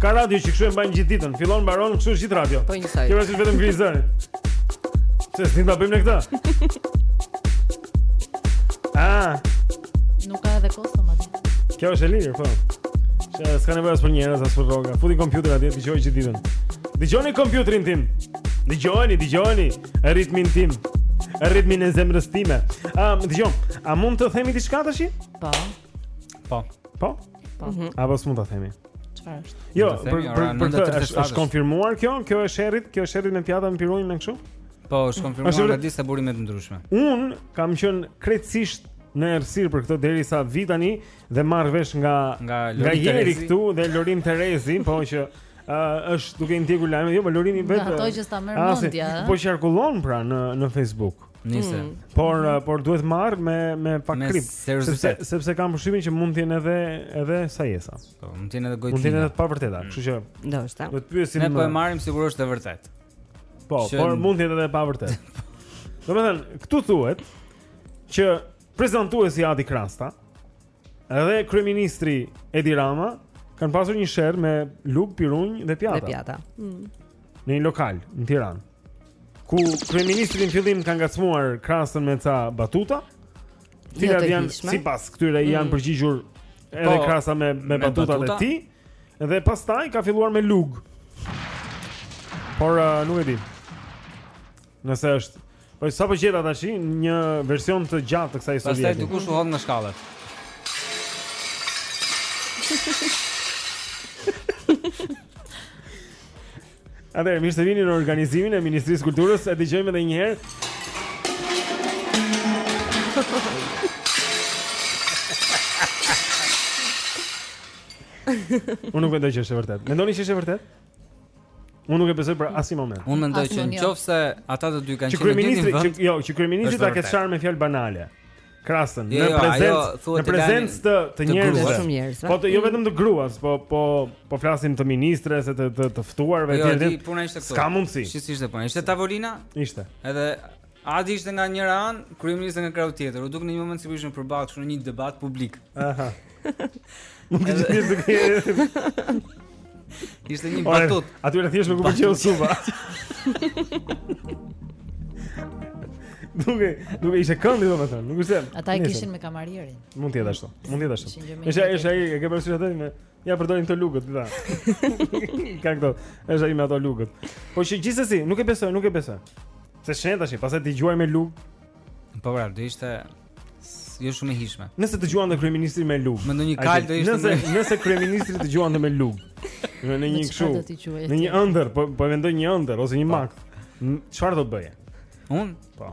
Ka radio që kështu e mbajnë gjithë ditën, fillon mbaron kështu gjithë radio. Po një sajë. Kjo është vetëm grizën. Se s'di ta bëjmë ne këtë. Ah. Nuk ka edhe kosto madje. Kjo është e lirë, po. Se s'ka nevojë as për njerëz as për rroga. Futi kompjuter atje dëgjoj gjithë ditën. Dëgjoni kompjuterin tim. Dëgjoni, dëgjoni ritmin tim. Ritmin e zemrës time. Ah, um, dëgjom. A mund të themi diçka tash? Po. Po. Po? Po. Mhm. Apo s'mund ta themi? Çfarë është? Jo, për për për të është është konfirmuar kjo? Kjo e sherrit, kjo e sherrit me pjata me pirunjë me kështu? Po, është konfirmuar nga disa burime të ndryshme. Un kam qenë krejtësisht në errësirë për këtë derisa vi tani dhe marr vesh nga nga Jeri këtu dhe Lorin Terezi, po që uh, është duke ndjekur lajmin, jo, po Lorini vetë. Ato që s'ta merr mendja. Po qarkullon pra në në Facebook. Nice. Mm. Por uh, por duhet marr me me pak kripë, sepse sepse kam përshtypjen që mund të jenë edhe edhe sajesa. Po, mund të jenë edhe gojë. Mund të jenë edhe të pavërteta, mm. kështu që ndoshta. Do të pyesim. Ne po e uh, marrim sigurisht e vërtet. Po, që... por mund të jenë edhe pavërtet. Domethënë, këtu thuhet që prezantuesi Adi Krasta, Edhe kryeministri Edi Rama kanë pasur një sherr me lug, pirunj dhe pjata. Dhe pjata. Mm. Në një lokal në Tiranë. Ku kryeministri në fillim ka ngacmuar Krastën me ca batuta, të cilat janë sipas këtyre mm. janë përgjigjur edhe po, Krasta me me, me batutat batuta. e tij dhe pastaj ka filluar me lug. Por uh, nuk e dimë. Nëse është Po sapo gjeta tash një version të gjatë të kësaj historie. Pastaj dikush u hodh në shkallët. Atëherë, mirë se vini në organizimin e Ministrisë së Kulturës. E dëgjojmë edhe një herë. Unë nuk mendoj që është e vërtetë. Mendoni që është e vërtetë? Unë nuk e besoj për asnjë moment. Unë mendoj që jo. nëse ata të dy kanë qenë në një vend, jo, që kryeministri ta ketë sharë me fjalë banale. Krastën jo, në jo, prezencë, në prezencë të të njerëzve. Po të jo vetëm të gruas, po po po flasim të ministres e të të, të ftuarve jo, etj. S'ka mundësi. Si ishte puna? Ishte tavolina? Ishte. Edhe Adi ishte nga njëra anë, kryeministri nga krahu tjetër. U duk në një moment sikur ishin përballë kështu në një debat publik. Aha. Nuk e di pse. Ishte një batutë. Aty rreth thjesht nuk u pëlqeu supa. Nuk e, nuk ishte këndi domethënë, nuk ishte. Ata e kishin me kamarierin. Mund të jetë ashtu. Mund të jetë ashtu. Është ai, është ai, e ke parasysh atë me Ja përdorin këto lugët këta. Kanë këto. Është ai me ato lugët. Po që gjithsesi, nuk e besoj, nuk e besoj. Se shen tash, pastaj ti gjuaj me lugë. Po pra, do ishte jo shumë e hijshme. Nëse të gjuante kryeministri me lugë. Me ndonjë kalë do ishte. Nëse nëse kryeministri të gjuante me lugë. Në një kështu. Në një ëndërr, po po mendo një ëndërr ose një po. makth. Çfarë do të bëje? Unë? Po.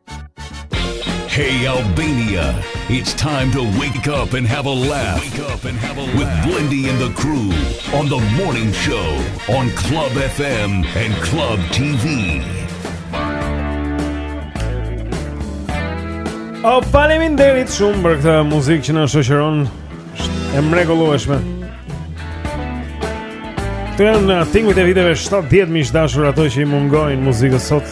Hey Albania, it's time to wake up and have a laugh. Wake up and have a laugh with Blendi and the crew on the morning show on Club FM and Club TV. Oh, faleminderit shumë për këtë muzikë që na shoqëron. E mrekullueshme. Këto janë tingujt e viteve 70 miq të dashur ato që i mungojnë muzikës sot.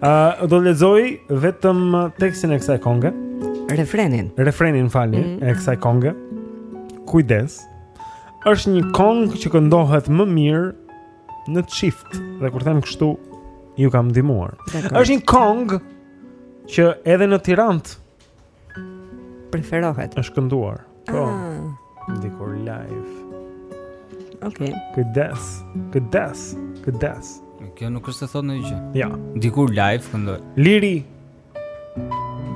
Uh, do të lexoj vetëm tekstin e kësaj konge. Refrenin. Refrenin më falni mm -hmm. e kësaj konge. Kujdes. Është një kongë që këndohet më mirë në çift dhe kur them kështu ju kam ndihmuar. Është një kongë që edhe në Tiranë Preferohet. Është kënduar. Po. Ah. Dikur live. Okej. Okay. Kujdes. Kujdes. Kujdes. Kjo nuk do të thotë ndonjë gjë. Ja. Dikur live këndoj. Liri.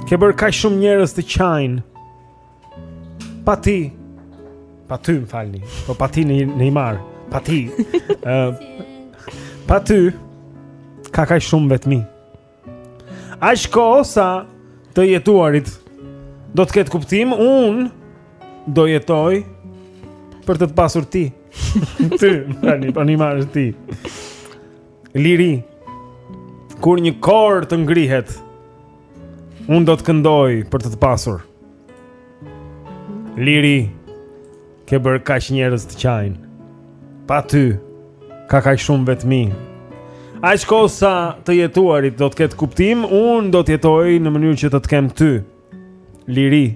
Ke bërë kaq shumë njerëz të qajnë. Pa ti. Pa ty, më falni. Po pa ti në në i marr. Pa ti. Ë. pa ty. Ka kaq shumë vetmi. Aq kohë sa të jetuarit do të ketë kuptim, unë do jetoj për të të pasur ti. Ty, tani po ni marrësh ti. Liri. Kur një kor të ngrihet, un do të këndoj për të të pasur. Liri Ke bërë kaq njerëz të qajnë Pa ty Ka kaq shumë vetmi Aq kohë sa të jetuarit do të ketë kuptim Unë do të jetoj në mënyrë që të të kem ty Liri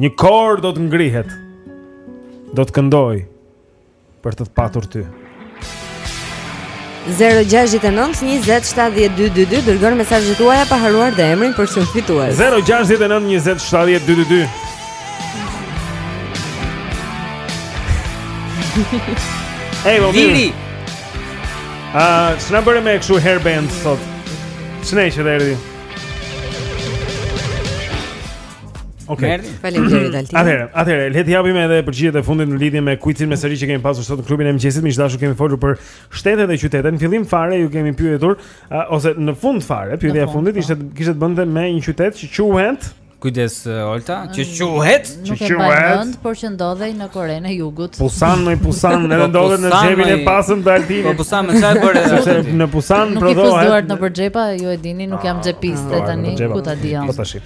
Një kor do të ngrihet Do të këndoj Për të të patur ty 0-6-9-27-12-22 Dërgoni mesazhet tuaja pa harruar dhe emrin për të qenë fitues 0-6-9-27-12-22 Hey, po, mirë! Uh, ç'na bëre me kështu hair band sot Ç'ne që të erdhi Okej. Okay. Faleminderit Altin. Atëherë, atëherë le të japim edhe përgjigjet e fundit në lidhje me kuicin me seri që kemi pasur sot në klubin e mëngjesit, miq të dashur kemi folur për shtetet dhe qytetet. Në fillim fare ju kemi pyetur uh, ose në fund fare, pyetja e fundit po. ishte kishte të bënte me një qytet që quhet Kujdes uh, Olta, që quhet, që quhet. Nuk e bën, por që ndodhej në Korenë e Jugut. Busan në Busan, edhe po, ndodhet në xhepin e pasëm të Altinit. Po Busan me çfarë bëre? Sepse në Busan prodhohet. Nuk i fus duart nëpër xhepa, ju e dini, nuk jam ah, xhepiste tani, ku ta di unë. Po tash.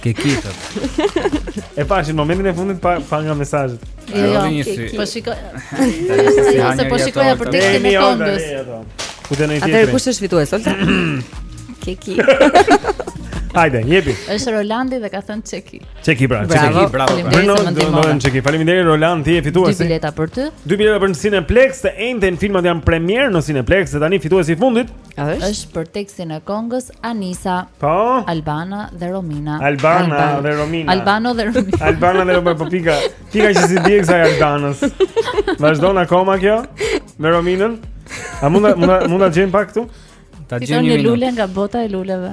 Ke kitër. e pash në momentin e fundit pa pa nga mesazhet. Jo, jo, jo një si. Po shikoj. Se po shikoja për tekstin e këngës. Ku do në tjetër? Atëherë kush është fitues, Olta? Ke kitër. Hajde, jepi. Është Rolandi dhe ka thënë Çeki. Çeki pra, Çeki, bravo. Bravo. Bravo. Çeki, faleminderit Roland, ti je fituesi. Dy bileta për ty. Dy bileta për në Cineplex, të enjten filmat janë premierë në Cineplex, dhe tani fituesi i fundit. Është? Është për tekstin e këngës Anisa. Po. Albana dhe Romina. Albana Alban. dhe Romina. Albano dhe Romina. Albana dhe Romina, po pika. Pika që s'i bie kësaj Albanës. Vazhdon akoma kjo me Rominën? A mund ta mund ta mund ta gjejmë pak këtu? Ta gjejmë një lule nga bota e luleve.